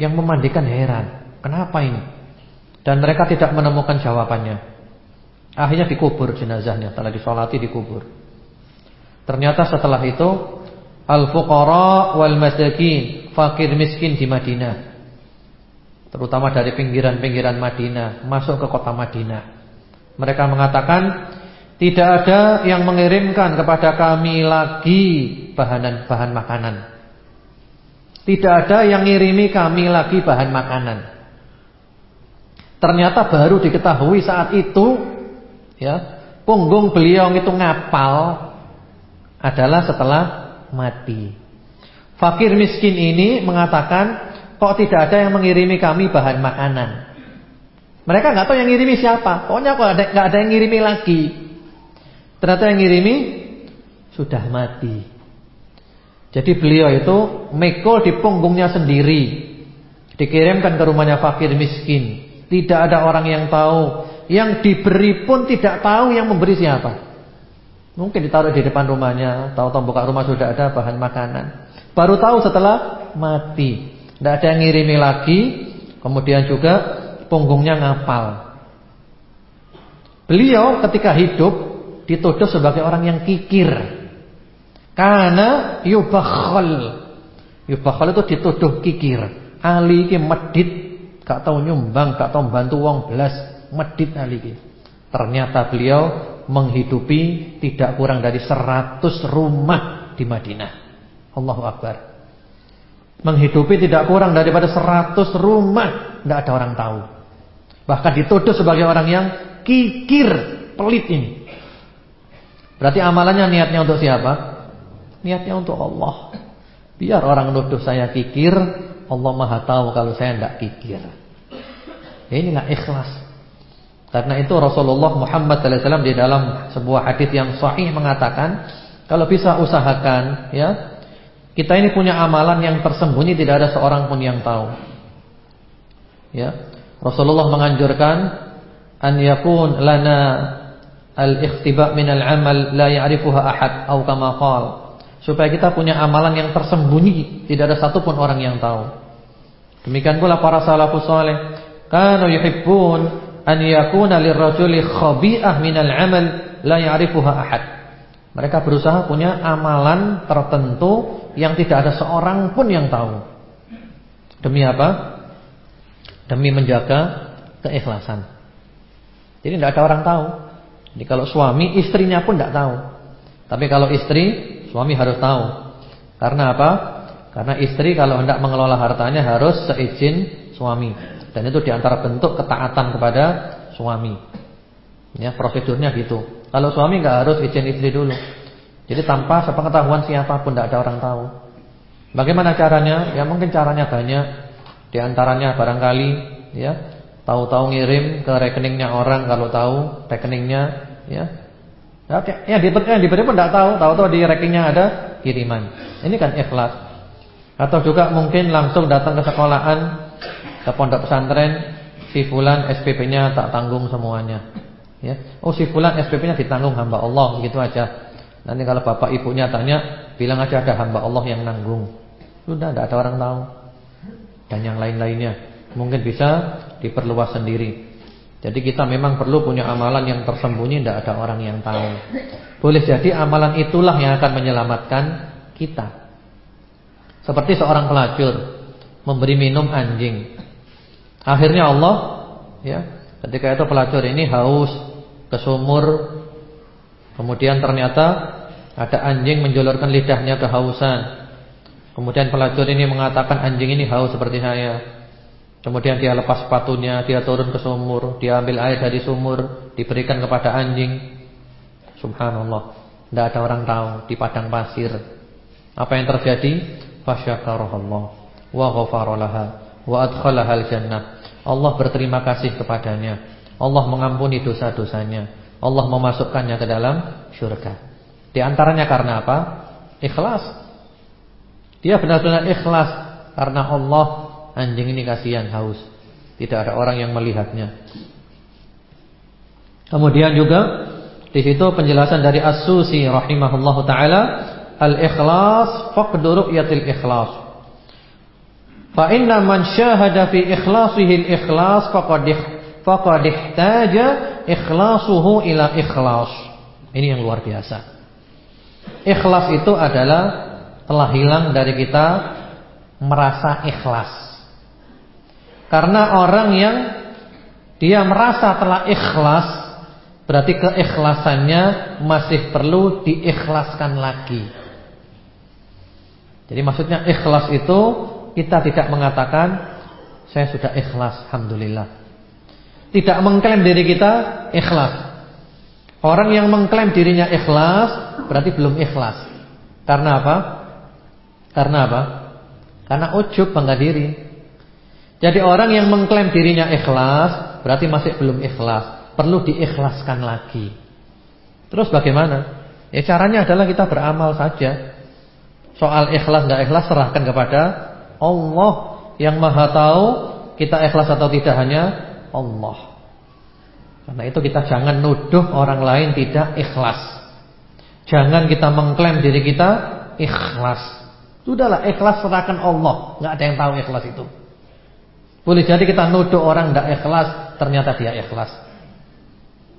Speaker 1: Yang memandikan heran Kenapa ini? Dan mereka tidak menemukan jawabannya Akhirnya dikubur jenazahnya, setelah disolati dikubur. Ternyata setelah itu al-fuqara wal masakin, fakir miskin di Madinah. Terutama dari pinggiran-pinggiran Madinah masuk ke kota Madinah. Mereka mengatakan tidak ada yang mengirimkan kepada kami lagi bahan bahan makanan. Tidak ada yang ngirimi kami lagi bahan makanan. Ternyata baru diketahui saat itu ya punggung beliau itu ngapal adalah setelah mati. Fakir miskin ini mengatakan kok tidak ada yang mengirimi kami bahan makanan. Mereka nggak tahu yang ngirimi siapa. Pokoknya kok ada nggak ada yang ngirimi lagi. Ternyata yang ngirimi sudah mati. Jadi beliau itu mekol di punggungnya sendiri. Dikirimkan ke rumahnya fakir miskin. Tidak ada orang yang tahu yang diberi pun tidak tahu yang memberi siapa. Mungkin ditaruh di depan rumahnya, tahu-tahu buka rumah sudah ada bahan makanan. Baru tahu setelah mati. Tidak ada yang ngirimi lagi, kemudian juga punggungnya ngapal. Beliau ketika hidup dituduh sebagai orang yang kikir. Karena yubakhal. Yubakhal itu dituduh kikir. Ali ki medit, gak tahu nyumbang, gak tahu bantu wong belas medit aliki. Ternyata beliau menghidupi tidak kurang dari 100 rumah di Madinah. Allahu Akbar. Menghidupi tidak kurang daripada 100 rumah, tidak ada orang tahu. Bahkan dituduh sebagai orang yang kikir, pelit ini. Berarti amalannya niatnya untuk siapa? Niatnya untuk Allah. Biar orang nuduh saya kikir, Allah Maha tahu kalau saya tidak kikir. Inilah ikhlas. Karena itu Rasulullah Muhammad SAW di dalam sebuah hadis yang sahih mengatakan, kalau bisa usahakan, ya, kita ini punya amalan yang tersembunyi tidak ada seorang pun yang tahu. Ya, Rasulullah menganjurkan an yakun lana al-ikhtiba min al-amal la ya'rifuha ahad atau kama qala. Supaya kita punya amalan yang tersembunyi, tidak ada satupun orang yang tahu. Demikian pula para salafus saleh, kanu yuhibbun an yakuna lirrajuli khabi'ah minal amal la ya'rifuha ahad. Mereka berusaha punya amalan tertentu yang tidak ada seorang pun yang tahu. Demi apa? Demi menjaga keikhlasan. Jadi tidak ada orang tahu. Jadi kalau suami, istrinya pun tidak tahu. Tapi kalau istri, suami harus tahu. Karena apa? Karena istri kalau hendak mengelola hartanya harus seizin suami. Dan itu di antara bentuk ketaatan kepada suami. Ya, prosedurnya gitu. Kalau suami nggak harus izin istri dulu. Jadi tanpa sepengetahuan siapa pun tidak ada orang tahu. Bagaimana caranya? Ya mungkin caranya banyak. Di antaranya barangkali ya, tahu-tahu ngirim ke rekeningnya orang kalau tahu rekeningnya ya. Ya, diberi, yang diberi pun tidak tahu, tahu-tahu di rekeningnya ada kiriman. Ini kan ikhlas. Atau juga mungkin langsung datang ke sekolahan, ke pondok pesantren, si fulan SPP-nya tak tanggung semuanya. Ya. Oh si fulan SPP-nya ditanggung hamba Allah, begitu aja. Nanti kalau bapak ibunya tanya, bilang aja ada hamba Allah yang nanggung. Sudah tidak ada orang tahu. Dan yang lain-lainnya mungkin bisa diperluas sendiri. Jadi kita memang perlu punya amalan yang tersembunyi tidak ada orang yang tahu. Boleh jadi amalan itulah yang akan menyelamatkan kita. Seperti seorang pelacur memberi minum anjing. Akhirnya Allah ya, ketika itu pelacur ini haus ke sumur Kemudian ternyata ada anjing menjulurkan lidahnya kehausan. Kemudian pelacur ini mengatakan anjing ini haus seperti saya. Kemudian dia lepas sepatunya, dia turun ke sumur, dia ambil air dari sumur, diberikan kepada anjing. Subhanallah. Tidak ada orang tahu di padang pasir. Apa yang terjadi? Fasyakarahullah wa ghafaralaha wa adkhalahal jannah. Allah berterima kasih kepadanya. Allah mengampuni dosa-dosanya. Allah memasukkannya ke dalam syurga. Di antaranya karena apa? Ikhlas. Dia benar-benar ikhlas karena Allah anjing ini kasihan haus. Tidak ada orang yang melihatnya. Kemudian juga di situ penjelasan dari As-Susi taala al-ikhlas faqdu ru'yatil ikhlas. Fa inna man syahada fi ikhlasihi al-ikhlas faqad faqad ihtaja ikhlasuhu ila ikhlas. Ini yang luar biasa. Ikhlas itu adalah telah hilang dari kita merasa ikhlas. Karena orang yang dia merasa telah ikhlas berarti keikhlasannya masih perlu diikhlaskan lagi. Jadi maksudnya ikhlas itu kita tidak mengatakan saya sudah ikhlas, alhamdulillah. Tidak mengklaim diri kita ikhlas. Orang yang mengklaim dirinya ikhlas berarti belum ikhlas. Karena apa? Karena apa? Karena ujub bangga diri. Jadi orang yang mengklaim dirinya ikhlas berarti masih belum ikhlas. Perlu diikhlaskan lagi. Terus bagaimana? Ya caranya adalah kita beramal saja. Soal ikhlas nggak ikhlas serahkan kepada Allah yang Maha tahu kita ikhlas atau tidak hanya Allah. Karena itu kita jangan nuduh orang lain tidak ikhlas. Jangan kita mengklaim diri kita ikhlas. Sudahlah ikhlas serahkan Allah, nggak ada yang tahu ikhlas itu. Boleh jadi kita nuduh orang tidak ikhlas, ternyata dia ikhlas.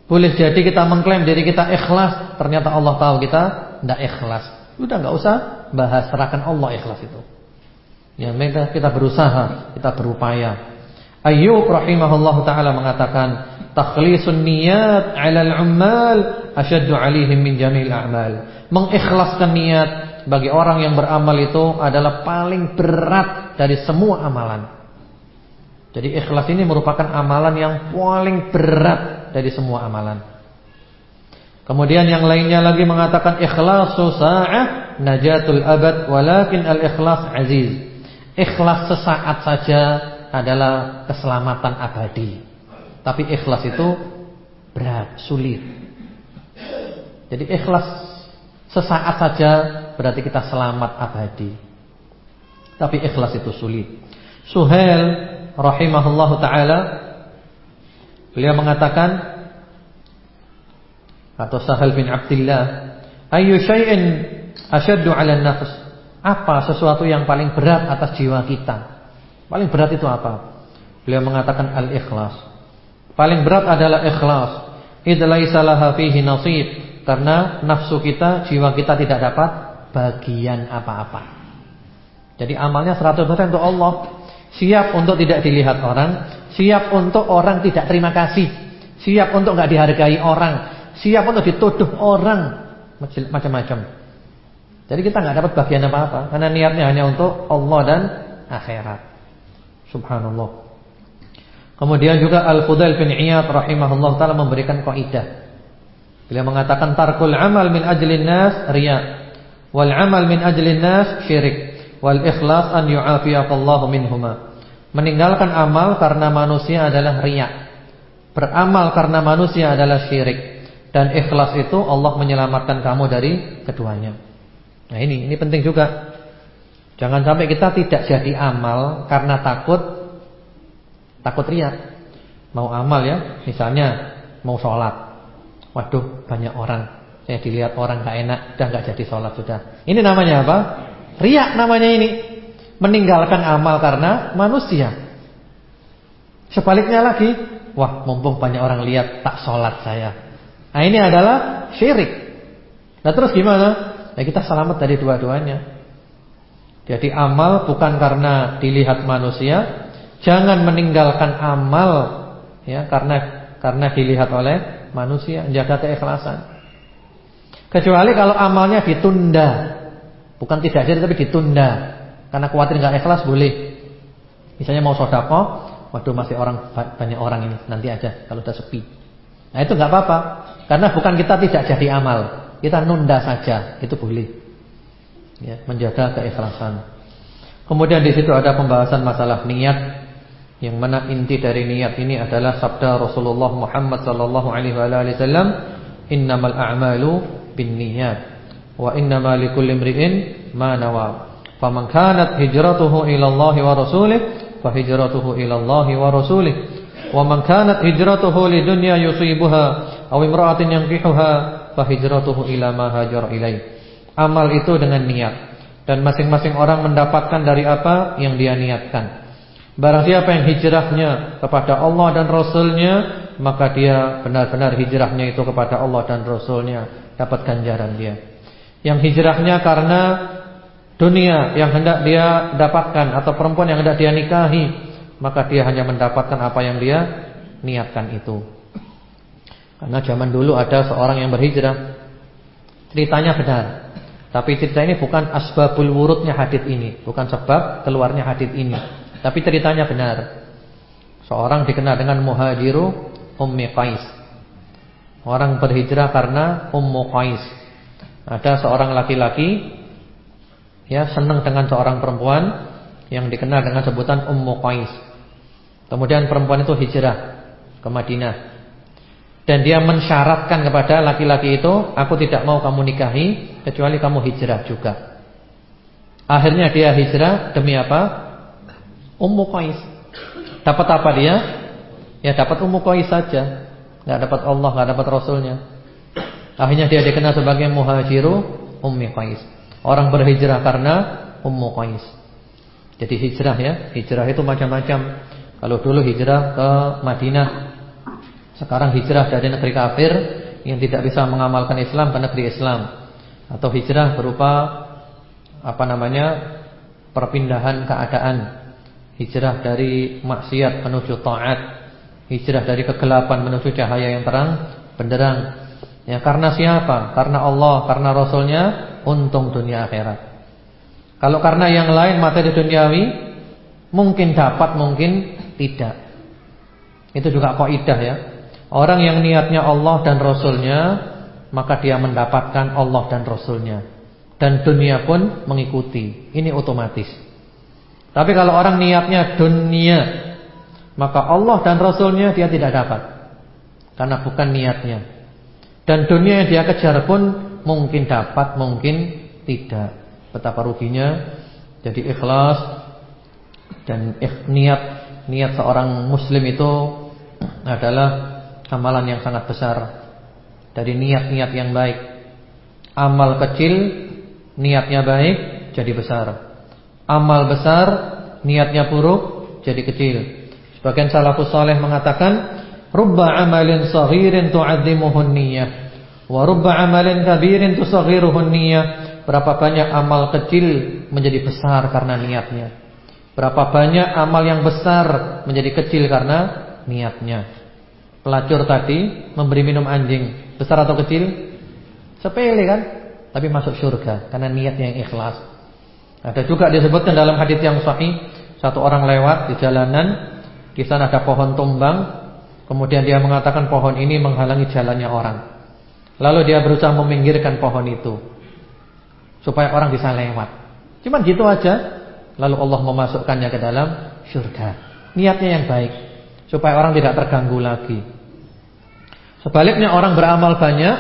Speaker 1: Boleh jadi kita mengklaim diri kita ikhlas, ternyata Allah tahu kita tidak ikhlas. Sudah nggak usah bahas serahkan Allah ikhlas itu. Ya, kita berusaha, kita berupaya Ayyub rahimahullah taala mengatakan takhlisun niyat 'ala al-'ummal asyaddu 'alaihim min jami'il a'mal. Mengikhlaskan niat bagi orang yang beramal itu adalah paling berat dari semua amalan. Jadi ikhlas ini merupakan amalan yang paling berat dari semua amalan. Kemudian yang lainnya lagi mengatakan ikhlasu sa'ah najatul abad walakin al-ikhlas aziz. Ikhlas sesaat saja adalah keselamatan abadi. Tapi ikhlas itu berat, sulit. Jadi ikhlas sesaat saja berarti kita selamat abadi. Tapi ikhlas itu sulit. Suhail rahimahullah taala beliau mengatakan atau Sahal bin Abdullah, ayu syai'in asyaddu 'ala nafs? Apa sesuatu yang paling berat atas jiwa kita? Paling berat itu apa? Beliau mengatakan al-ikhlas. Paling berat adalah ikhlas. Idlaisa laha fihi nasib karena nafsu kita, jiwa kita tidak dapat bagian apa-apa. Jadi amalnya 100% untuk Allah. Siap untuk tidak dilihat orang, siap untuk orang tidak terima kasih, siap untuk nggak dihargai orang, siap untuk dituduh orang macam-macam. Jadi kita nggak dapat bagian apa-apa karena niatnya hanya untuk Allah dan akhirat. Subhanallah. Kemudian juga Al-Fudail bin Iyad rahimahullah taala memberikan kaidah. Beliau mengatakan tarkul amal min ajlin nas riya wal amal min ajlin nas syirik wal ikhlas an yu'afiyaqallahu minhuma. Meninggalkan amal karena manusia adalah riak. Beramal karena manusia adalah syirik. Dan ikhlas itu Allah menyelamatkan kamu dari keduanya. Nah ini, ini penting juga. Jangan sampai kita tidak jadi amal karena takut takut riak. Mau amal ya, misalnya mau sholat. Waduh, banyak orang. Saya dilihat orang gak enak, udah gak jadi sholat sudah. Ini namanya apa? Riak namanya ini. Meninggalkan amal karena manusia. Sebaliknya lagi, wah mumpung banyak orang lihat tak sholat saya. Nah ini adalah syirik. Nah terus gimana? Nah kita selamat dari dua-duanya. Jadi amal bukan karena dilihat manusia, jangan meninggalkan amal ya karena karena dilihat oleh manusia, jaga keikhlasan. Kecuali kalau amalnya ditunda. Bukan tidak jadi tapi ditunda. Karena khawatir nggak ikhlas boleh. Misalnya mau sodako, waduh masih orang banyak orang ini, nanti aja kalau udah sepi. Nah itu nggak apa-apa, karena bukan kita tidak jadi amal, kita nunda saja, itu boleh ya, menjaga keikhlasan. Kemudian di situ ada pembahasan masalah niat yang mana inti dari niat ini adalah sabda Rasulullah Muhammad sallallahu alaihi wasallam, "Innamal a'malu binniyat wa innamal likulli imri'in ma nawa." Faman kanat hijratuhu ila Allah wa rasulih fa hijratuhu ila Allah wa rasulih. Wa man kanat hijratuhu lidunya yusibuha aw imra'atin yankihuha fa hijratuhu ila ma hajara ilaihi. Amal itu dengan niat Dan masing-masing orang mendapatkan dari apa yang dia niatkan Barang siapa yang hijrahnya kepada Allah dan Rasulnya Maka dia benar-benar hijrahnya itu kepada Allah dan Rasulnya Dapat ganjaran dia Yang hijrahnya karena dunia yang hendak dia dapatkan Atau perempuan yang hendak dia nikahi Maka dia hanya mendapatkan apa yang dia niatkan itu. Karena zaman dulu ada seorang yang berhijrah. Ceritanya benar tapi cerita ini bukan asbabul wurudnya hadith ini Bukan sebab keluarnya hadith ini. Tapi ceritanya benar. Seorang dikenal dengan muhajiru Ummi Qais. Orang berhijrah karena Ummu Qais Ada seorang laki-laki Ya senang dengan seorang perempuan Yang dikenal dengan sebutan Ummu Qais Kemudian perempuan itu hijrah Ke Madinah dan dia mensyaratkan kepada laki-laki itu, aku tidak mau kamu nikahi kecuali kamu hijrah juga. Akhirnya dia hijrah demi apa? Ummu Qais. Dapat apa dia? Ya dapat Ummu Qais saja. Enggak dapat Allah, enggak dapat Rasulnya. Akhirnya dia dikenal sebagai muhajiru Ummi Qais. Orang berhijrah karena Ummu Qais. Jadi hijrah ya, hijrah itu macam-macam. Kalau dulu hijrah ke Madinah sekarang hijrah dari negeri kafir yang tidak bisa mengamalkan Islam ke negeri Islam atau hijrah berupa apa namanya? perpindahan keadaan. Hijrah dari maksiat menuju taat, hijrah dari kegelapan menuju cahaya yang terang benderang. Ya karena siapa? Karena Allah, karena Rasulnya untung dunia akhirat. Kalau karena yang lain materi duniawi mungkin dapat, mungkin tidak. Itu juga kaidah ya. Orang yang niatnya Allah dan Rasulnya Maka dia mendapatkan Allah dan Rasulnya Dan dunia pun mengikuti Ini otomatis Tapi kalau orang niatnya dunia Maka Allah dan Rasulnya dia tidak dapat Karena bukan niatnya Dan dunia yang dia kejar pun Mungkin dapat, mungkin tidak Betapa ruginya Jadi ikhlas Dan niat Niat seorang muslim itu Adalah amalan yang sangat besar dari niat-niat yang baik. Amal kecil niatnya baik jadi besar. Amal besar niatnya buruk jadi kecil. Sebagian salafus saleh mengatakan rubba amalin saghirin tu'azzimuhu niyyah wa rubba amalin kabirin tusaghiruhu niyyah. Berapa banyak amal kecil menjadi besar karena niatnya. Berapa banyak amal yang besar menjadi kecil karena niatnya. Pelacur tadi memberi minum anjing Besar atau kecil? Sepele kan? Tapi masuk surga Karena niatnya yang ikhlas Ada juga disebutkan dalam hadis yang sahih Satu orang lewat di jalanan Di sana ada pohon tumbang Kemudian dia mengatakan pohon ini menghalangi jalannya orang Lalu dia berusaha meminggirkan pohon itu Supaya orang bisa lewat Cuman gitu aja Lalu Allah memasukkannya ke dalam surga Niatnya yang baik supaya orang tidak terganggu lagi. Sebaliknya orang beramal banyak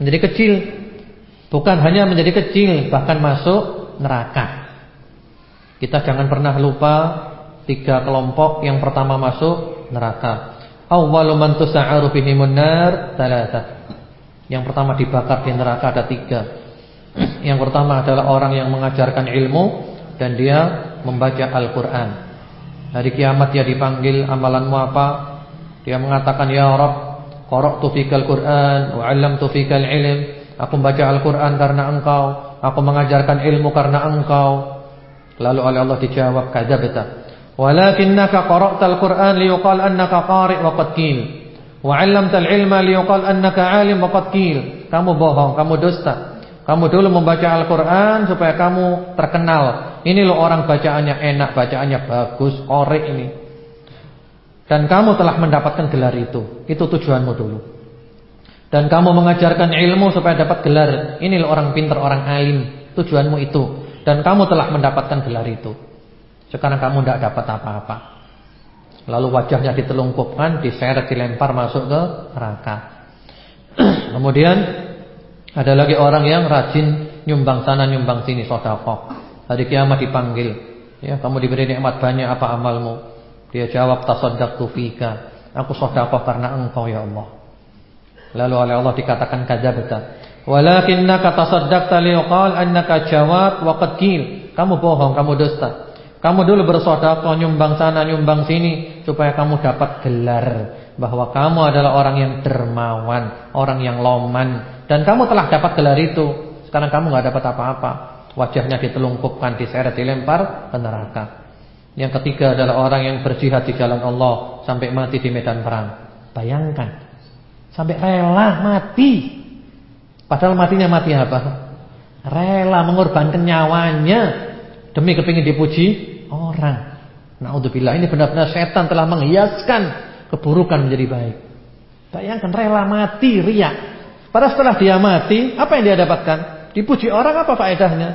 Speaker 1: menjadi kecil. Bukan hanya menjadi kecil, bahkan masuk neraka. Kita jangan pernah lupa tiga kelompok yang pertama masuk neraka. Awwalu man tusa'aru Yang pertama dibakar di neraka ada tiga. Yang pertama adalah orang yang mengajarkan ilmu dan dia membaca Al-Qur'an. Hari kiamat dia dipanggil amalanmu apa? Dia mengatakan ya Rabb, qara'tu fikal Qur'an wa 'allamtu fikal ilm. Aku membaca Al-Quran karena engkau Aku mengajarkan ilmu karena engkau Lalu oleh Allah dijawab Kadzabta Walakinnaka qara'tal Qur'an liyuqal annaka qari' wa qad qil Wa 'allamtal ilma liyuqal annaka 'alim wa qad qil Kamu bohong, kamu dusta Kamu dulu membaca Al-Quran supaya kamu terkenal Ini loh orang bacaannya enak, bacaannya bagus, qari' ini Dan kamu telah mendapatkan gelar itu Itu tujuanmu dulu dan kamu mengajarkan ilmu supaya dapat gelar. Ini orang pintar, orang alim. Tujuanmu itu. Dan kamu telah mendapatkan gelar itu. Sekarang kamu tidak dapat apa-apa. Lalu wajahnya ditelungkupkan, diseret, dilempar masuk ke neraka. Kemudian ada lagi orang yang rajin nyumbang sana, nyumbang sini, sodakoh. Hari kiamat dipanggil. Ya, kamu diberi nikmat banyak apa amalmu? Dia jawab tasaddaqtu fika. Aku sodakoh karena engkau ya Allah. Lalu oleh Allah dikatakan kadzabta. Walakinnaka tasaddaqta liqal annaka jawad wa qad Kamu bohong, kamu dusta. Kamu dulu bersedekah nyumbang sana nyumbang sini supaya kamu dapat gelar bahwa kamu adalah orang yang dermawan, orang yang loman dan kamu telah dapat gelar itu. Sekarang kamu nggak dapat apa-apa. Wajahnya ditelungkupkan, diseret, dilempar ke neraka. Yang ketiga adalah orang yang berjihad di jalan Allah sampai mati di medan perang. Bayangkan Sampai rela mati. Padahal matinya mati apa? Rela mengorbankan nyawanya demi kepingin dipuji orang. Naudzubillah ini benar-benar setan telah menghiaskan keburukan menjadi baik. Bayangkan rela mati riak. Padahal setelah dia mati, apa yang dia dapatkan? Dipuji orang apa faedahnya?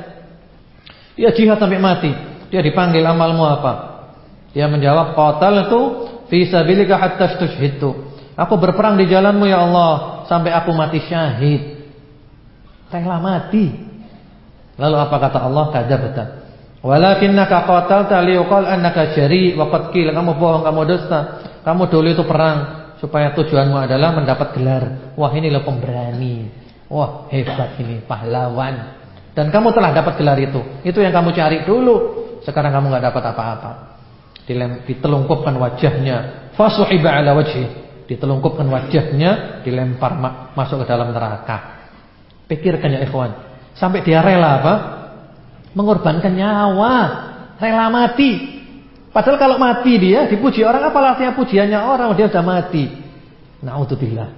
Speaker 1: Dia jihad sampai mati. Dia dipanggil amalmu apa? Dia menjawab qatal itu fi sabilika hatta tushhidtu. Aku berperang di jalanmu ya Allah Sampai aku mati syahid Rela mati Lalu apa kata Allah Kadzabta Walakinnaka qatalta liyuqal annaka jari wa qad Kamu bohong, kamu dusta. Kamu dulu itu perang supaya tujuanmu adalah mendapat gelar. Wah, ini loh pemberani. Wah, hebat ini pahlawan. Dan kamu telah dapat gelar itu. Itu yang kamu cari dulu. Sekarang kamu nggak dapat apa-apa. Ditelungkupkan wajahnya. Fasuhiba ala wajhi ditelungkupkan wajahnya, dilempar masuk ke dalam neraka. Pikirkan ya ikhwan, sampai dia rela apa? Mengorbankan nyawa, rela mati. Padahal kalau mati dia dipuji orang apa artinya pujiannya orang dia sudah mati. Nauzubillah.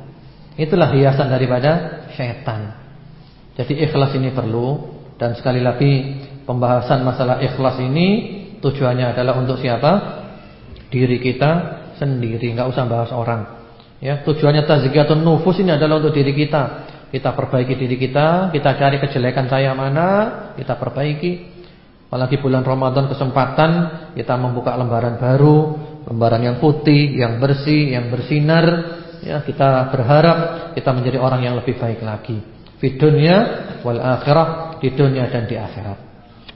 Speaker 1: Itulah hiasan daripada syaitan. Jadi ikhlas ini perlu dan sekali lagi pembahasan masalah ikhlas ini tujuannya adalah untuk siapa? Diri kita sendiri, nggak usah bahas orang. Ya, tujuannya tazkiyatun nufus ini adalah untuk diri kita. Kita perbaiki diri kita, kita cari kejelekan saya mana, kita perbaiki. Apalagi bulan Ramadan kesempatan kita membuka lembaran baru, lembaran yang putih, yang bersih, yang bersinar. Ya, kita berharap kita menjadi orang yang lebih baik lagi. Di dunia wal akhirah, di dunia dan di akhirat.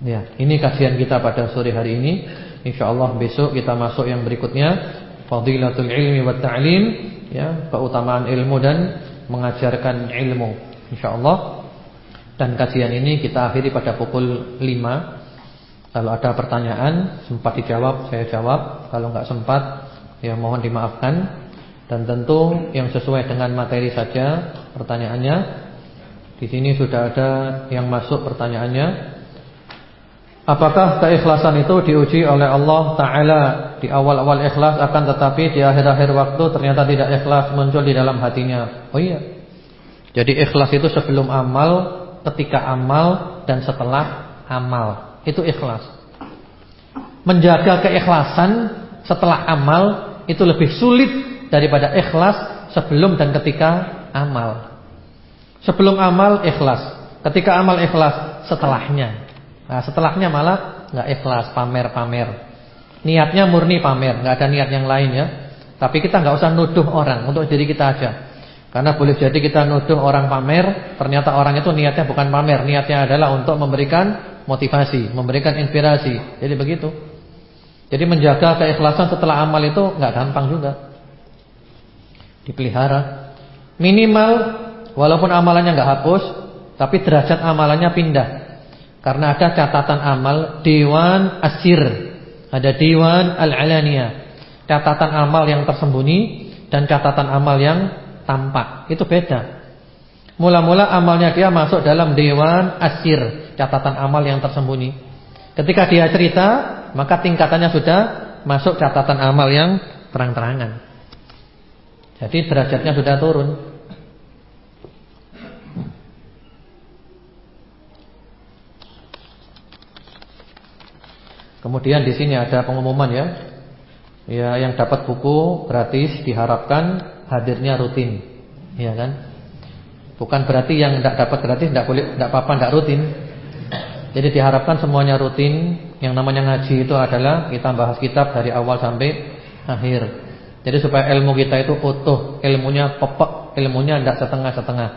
Speaker 1: Ya, ini kajian kita pada sore hari ini. Insyaallah besok kita masuk yang berikutnya, fadilatul ilmi wat ta'lim ya, keutamaan ilmu dan mengajarkan ilmu insyaallah. Dan kajian ini kita akhiri pada pukul 5. Kalau ada pertanyaan sempat dijawab, saya jawab. Kalau enggak sempat, ya mohon dimaafkan. Dan tentu yang sesuai dengan materi saja pertanyaannya. Di sini sudah ada yang masuk pertanyaannya. Apakah keikhlasan itu diuji oleh Allah Ta'ala Di awal-awal ikhlas? Akan tetapi di akhir-akhir waktu ternyata tidak ikhlas muncul di dalam hatinya. Oh iya. Jadi ikhlas itu sebelum amal, ketika amal, dan setelah amal. Itu ikhlas. Menjaga keikhlasan setelah amal Itu lebih sulit daripada ikhlas sebelum dan ketika amal. Sebelum amal ikhlas Ketika amal ikhlas setelahnya Nah setelahnya malah nggak ikhlas pamer-pamer. Niatnya murni pamer, nggak ada niat yang lain ya. Tapi kita nggak usah nuduh orang untuk diri kita aja. Karena boleh jadi kita nuduh orang pamer, ternyata orang itu niatnya bukan pamer, niatnya adalah untuk memberikan motivasi, memberikan inspirasi. Jadi begitu. Jadi menjaga keikhlasan setelah amal itu nggak gampang juga. Dipelihara. Minimal walaupun amalannya nggak hapus, tapi derajat amalannya pindah. Karena ada catatan amal Dewan Asir. Ada Dewan Al-Alaniyah Catatan amal yang tersembunyi Dan catatan amal yang tampak. Itu beda. Mula-mula amalnya dia masuk dalam Dewan Asir Catatan amal yang tersembunyi. Ketika dia cerita Maka tingkatannya sudah masuk catatan amal yang terang-terangan. Jadi derajatnya sudah turun Kemudian di sini ada pengumuman ya. Ya, yang dapat buku gratis diharapkan hadirnya rutin. Ya kan? Bukan berarti yang tidak dapat gratis tidak boleh tidak apa-apa tidak rutin. Jadi diharapkan semuanya rutin. Yang namanya ngaji itu adalah kita bahas kitab dari awal sampai akhir. Jadi supaya ilmu kita itu utuh, ilmunya pepek, ilmunya tidak setengah-setengah.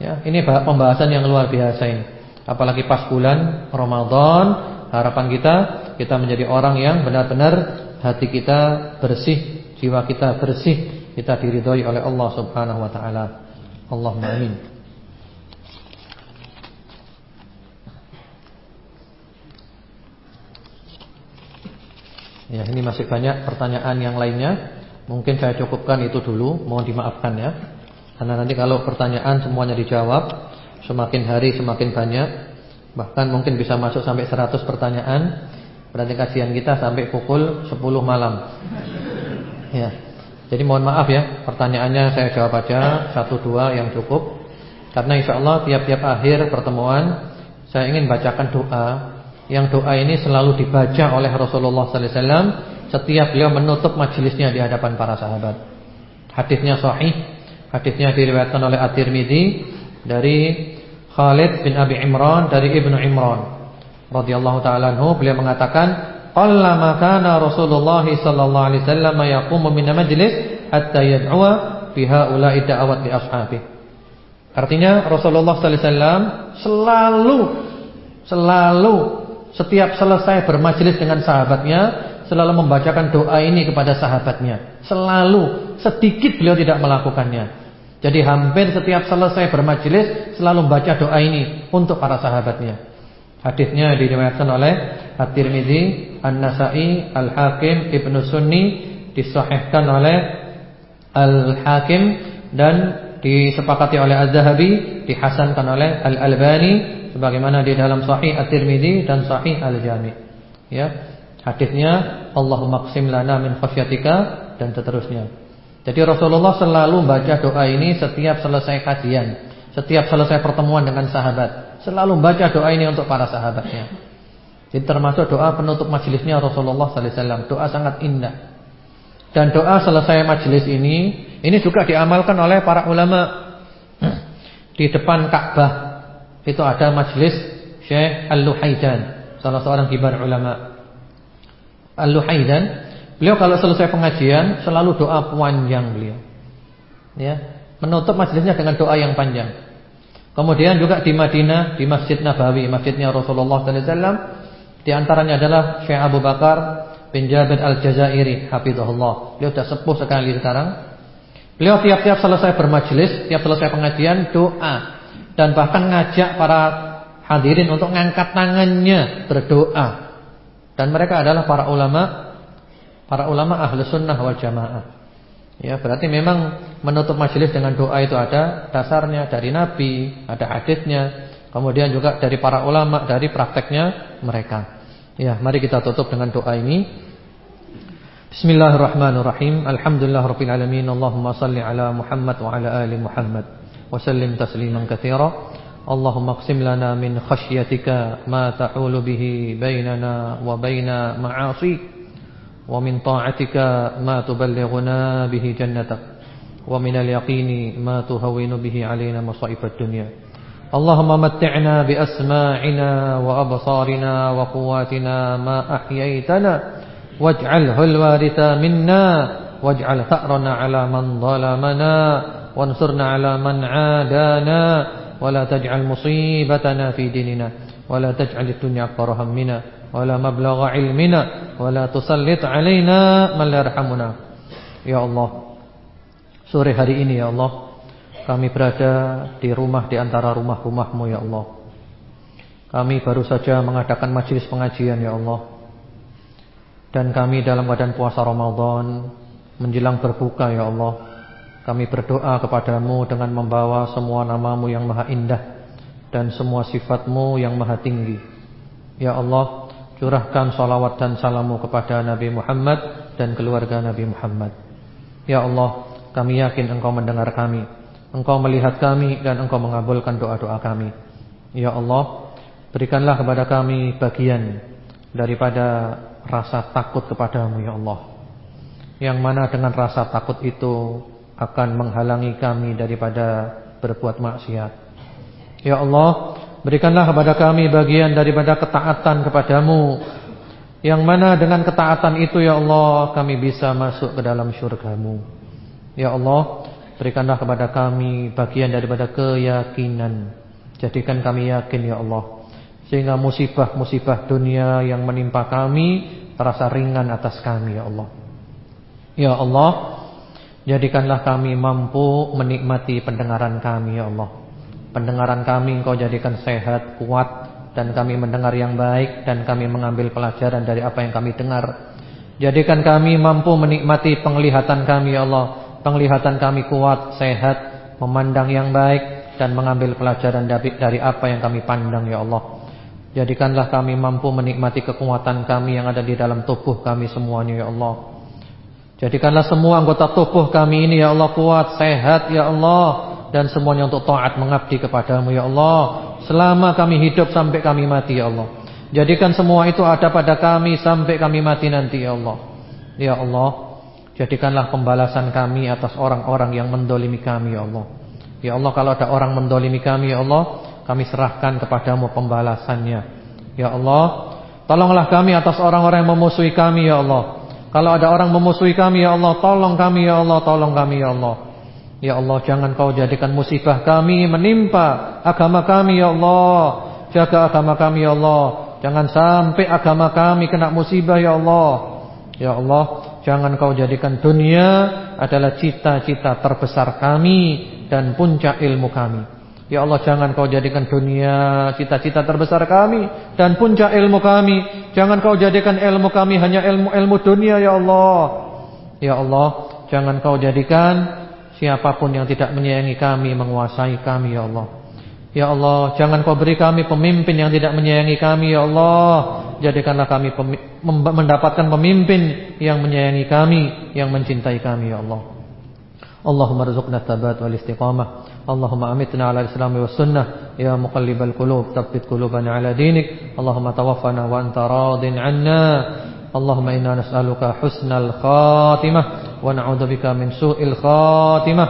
Speaker 1: Ya, ini pembahasan yang luar biasa ini. Apalagi pas bulan Ramadan Harapan kita kita menjadi orang yang benar-benar hati kita bersih, jiwa kita bersih, kita diridhoi oleh Allah Subhanahu wa taala. Allahumma amin. Ya, ini masih banyak pertanyaan yang lainnya. Mungkin saya cukupkan itu dulu, mohon dimaafkan ya. Karena nanti kalau pertanyaan semuanya dijawab, semakin hari semakin banyak Bahkan mungkin bisa masuk sampai 100 pertanyaan. Berarti kajian kita sampai pukul 10 malam. Ya. Jadi mohon maaf ya Pertanyaannya saya jawab aja. Satu dua yang cukup. Karena insya Allah tiap-tiap akhir pertemuan Saya ingin bacakan doa. Yang doa ini selalu dibaca oleh Rasulullah SAW Setiap beliau menutup majelisnya di hadapan para sahabat. Hadisnya sahih. Hadisnya diriwayatkan oleh At-Tirmidzi Dari Khalid bin Abi Imran dari Ibnu Imran radhiyallahu taala anhu beliau mengatakan qallama kana Rasulullah sallallahu alaihi wasallam yaqumu min majlis hatta yad'uwa fi haula'i da'awat li ashabi. Artinya Rasulullah sallallahu alaihi wasallam selalu selalu setiap selesai bermajlis dengan sahabatnya selalu membacakan doa ini kepada sahabatnya. Selalu sedikit beliau tidak melakukannya. Jadi hampir setiap selesai bermajelis selalu membaca doa ini untuk para sahabatnya. Hadisnya diriwayatkan oleh At-Tirmizi, An-Nasa'i, Al-Hakim, Ibnu Sunni, disahihkan oleh Al-Hakim dan disepakati oleh Az-Zahabi, dihasankan oleh Al-Albani sebagaimana di dalam Sahih At-Tirmizi dan Sahih Al-Jami. Ya. Hadisnya Allahumma qsim lana min khasyatika dan seterusnya. Jadi Rasulullah selalu membaca doa ini setiap selesai kajian, setiap selesai pertemuan dengan sahabat, selalu membaca doa ini untuk para sahabatnya. Jadi termasuk doa penutup majelisnya Rasulullah sallallahu alaihi wasallam, doa sangat indah. Dan doa selesai majelis ini, ini juga diamalkan oleh para ulama. Di depan Ka'bah itu ada majelis Syekh Al-Luhaidan, salah seorang kibar ulama. Al-Luhaidan Beliau kalau selesai pengajian selalu doa panjang beliau. Ya, menutup majelisnya dengan doa yang panjang. Kemudian juga di Madinah di Masjid Nabawi, masjidnya Rasulullah sallallahu alaihi di antaranya adalah Syekh Abu Bakar bin Jabir Al-Jazairi, hafizahullah. Beliau sudah sepuh sekali sekarang. Beliau tiap-tiap selesai bermajelis, tiap selesai pengajian doa dan bahkan ngajak para hadirin untuk ngangkat tangannya berdoa. Dan mereka adalah para ulama para ulama ahlu sunnah wal jamaah. Ya, berarti memang menutup majelis dengan doa itu ada dasarnya dari Nabi, ada hadisnya, kemudian juga dari para ulama, dari prakteknya mereka. Ya, mari kita tutup dengan doa ini. Bismillahirrahmanirrahim. Alhamdulillahirabbil alamin. Allahumma salli ala Muhammad wa ala ali Muhammad wa sallim tasliman katsira. Allahumma qsim lana min khashyatika ma tahulu bihi bainana wa baina ma'asik. ومن طاعتك ما تبلغنا به جنتك ومن اليقين ما تهون به علينا مصائب الدنيا. اللهم متعنا بأسماعنا وأبصارنا وقواتنا ما أحييتنا واجعله الوارث منا واجعل ثأرنا على من ظلمنا وانصرنا على من عادانا ولا تجعل مصيبتنا في ديننا ولا تجعل الدنيا أكبر همنا. wala mablagha ilmina wala tusallit alaina man la yarhamuna. Ya Allah sore hari ini ya Allah kami berada di rumah di antara rumah-rumahmu ya Allah. Kami baru saja mengadakan majelis pengajian ya Allah. Dan kami dalam keadaan puasa Ramadan menjelang berbuka ya Allah kami berdoa kepadamu dengan membawa semua namamu yang maha indah dan semua sifatmu yang maha tinggi. Ya Allah Curahkan salawat dan salamu kepada Nabi Muhammad Dan keluarga Nabi Muhammad. Ya Allah kami yakin engkau mendengar kami. Engkau melihat kami dan engkau mengabulkan doa-doa kami. Ya Allah Berikanlah kepada kami bagian Daripada rasa takut kepadamu ya Allah. Yang mana dengan rasa takut itu Akan menghalangi kami daripada berbuat maksiat. Ya Allah Berikanlah kepada kami bagian daripada ketaatan kepadamu. Yang mana dengan ketaatan itu ya Allah Kami bisa masuk ke dalam syurgamu. Ya Allah Berikanlah kepada kami bagian daripada keyakinan. Jadikan kami yakin ya Allah Sehingga musibah-musibah dunia yang menimpa kami Terasa ringan atas kami ya Allah. Ya Allah Jadikanlah kami mampu menikmati pendengaran kami ya Allah Pendengaran kami engkau jadikan sehat, kuat dan kami mendengar yang baik dan kami mengambil pelajaran dari apa yang kami dengar. Jadikan kami mampu menikmati penglihatan kami ya Allah. Penglihatan kami kuat, sehat, memandang yang baik dan mengambil pelajaran dari apa yang kami pandang ya Allah. Jadikanlah kami mampu menikmati kekuatan kami yang ada di dalam tubuh kami semuanya ya Allah. Jadikanlah semua anggota tubuh kami ini ya Allah kuat, sehat ya Allah dan semuanya untuk taat mengabdi kepadamu ya Allah. Selama kami hidup sampai kami mati ya Allah. Jadikan semua itu ada pada kami Sampai kami mati nanti ya Allah. Ya Allah Jadikanlah pembalasan kami atas orang-orang yang mendolimi kami ya Allah. Ya Allah kalau ada orang mendolimi kami ya Allah Kami serahkan kepadamu pembalasannya. Ya Allah Tolonglah kami atas orang-orang yang memusuhi kami ya Allah. Kalau ada orang memusuhi kami ya Allah Tolong kami ya Allah Tolong kami ya Allah Ya Allah jangan kau jadikan musibah kami menimpa agama kami ya Allah. Jaga agama kami ya Allah. Jangan sampai agama kami kena musibah ya Allah. Ya Allah jangan kau jadikan dunia adalah cita-cita terbesar kami Dan puncak ilmu kami. Ya Allah jangan kau jadikan dunia cita-cita terbesar kami Dan puncak ilmu kami. Jangan kau jadikan ilmu kami hanya ilmu-ilmu dunia ya Allah. Ya Allah jangan kau jadikan Siapapun yang tidak menyayangi kami Menguasai kami ya Allah Ya Allah jangan kau beri kami pemimpin yang tidak menyayangi kami ya Allah Jadikanlah kami mendapatkan pemimpin yang menyayangi kami Yang mencintai kami ya Allah Allahumma rizukna tabat wal istiqamah Allahumma amitna ala islami wa sunnah Ya muqallibal qulub Tabbit qulubana ala dinik Allahumma tawaffana wa anta radin anna اللهم إنا نسألك حسن الخاتمة ونعوذ بك من سوء الخاتمة.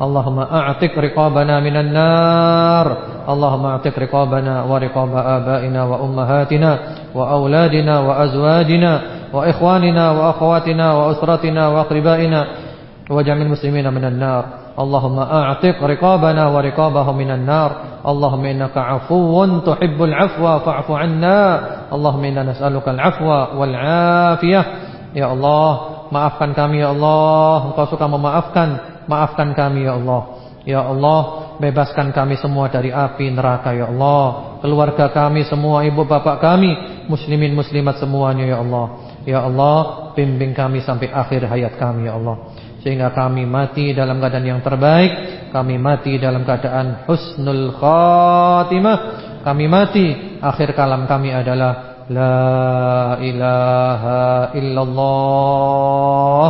Speaker 1: اللهم أعتق رقابنا من النار. اللهم أعتق رقابنا ورقاب آبائنا وأمهاتنا وأولادنا وأزواجنا وإخواننا وأخواتنا وأسرتنا وأقربائنا وجميع المسلمين من النار. اللهم أعتق رقابنا ورقابهم من النار. اللهم إنك عفو تحب العفو فاعف عنا. اللهم إنا نسألك العفو والعافية. Ya Allah maafkan kami ya Allah. Engkau suka memaafkan. Maafkan kami ya Allah. Ya Allah bebaskan kami semua dari api neraka ya Allah. Keluarga kami semua ibu bapak kami Muslimin muslimat semuanya ya Allah. Ya Allah bimbing kami sampai akhir hayat kami ya Allah. Sehingga kami mati dalam keadaan yang terbaik. Kami mati dalam keadaan husnul khatimah. Kami mati. Akhir kalam kami adalah لا إله إلا الله.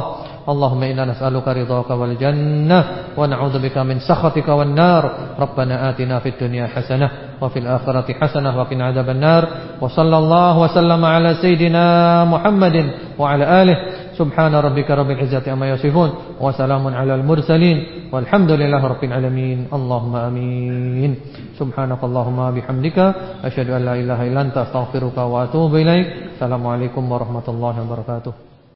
Speaker 1: اللهم إنا نسألك رضاك والجنة ونعوذ بك من سخطك والنار. ربنا آتنا في الدنيا حسنة وفي الآخرة حسنة وقنا عذاب النار. وصلى الله وسلم على سيدنا محمد وعلى آله. سبحان ربك رب العزة أما يصفون وسلام على المرسلين. walhamdulillahirabbil alamin. Allahumma amin. Subhanakallahumma bihamdika. Asyhadu an la ilaha illa anta astaghfiruka wa atubu ilaik. Assalamualaikum warahmatullahi wabarakatuh.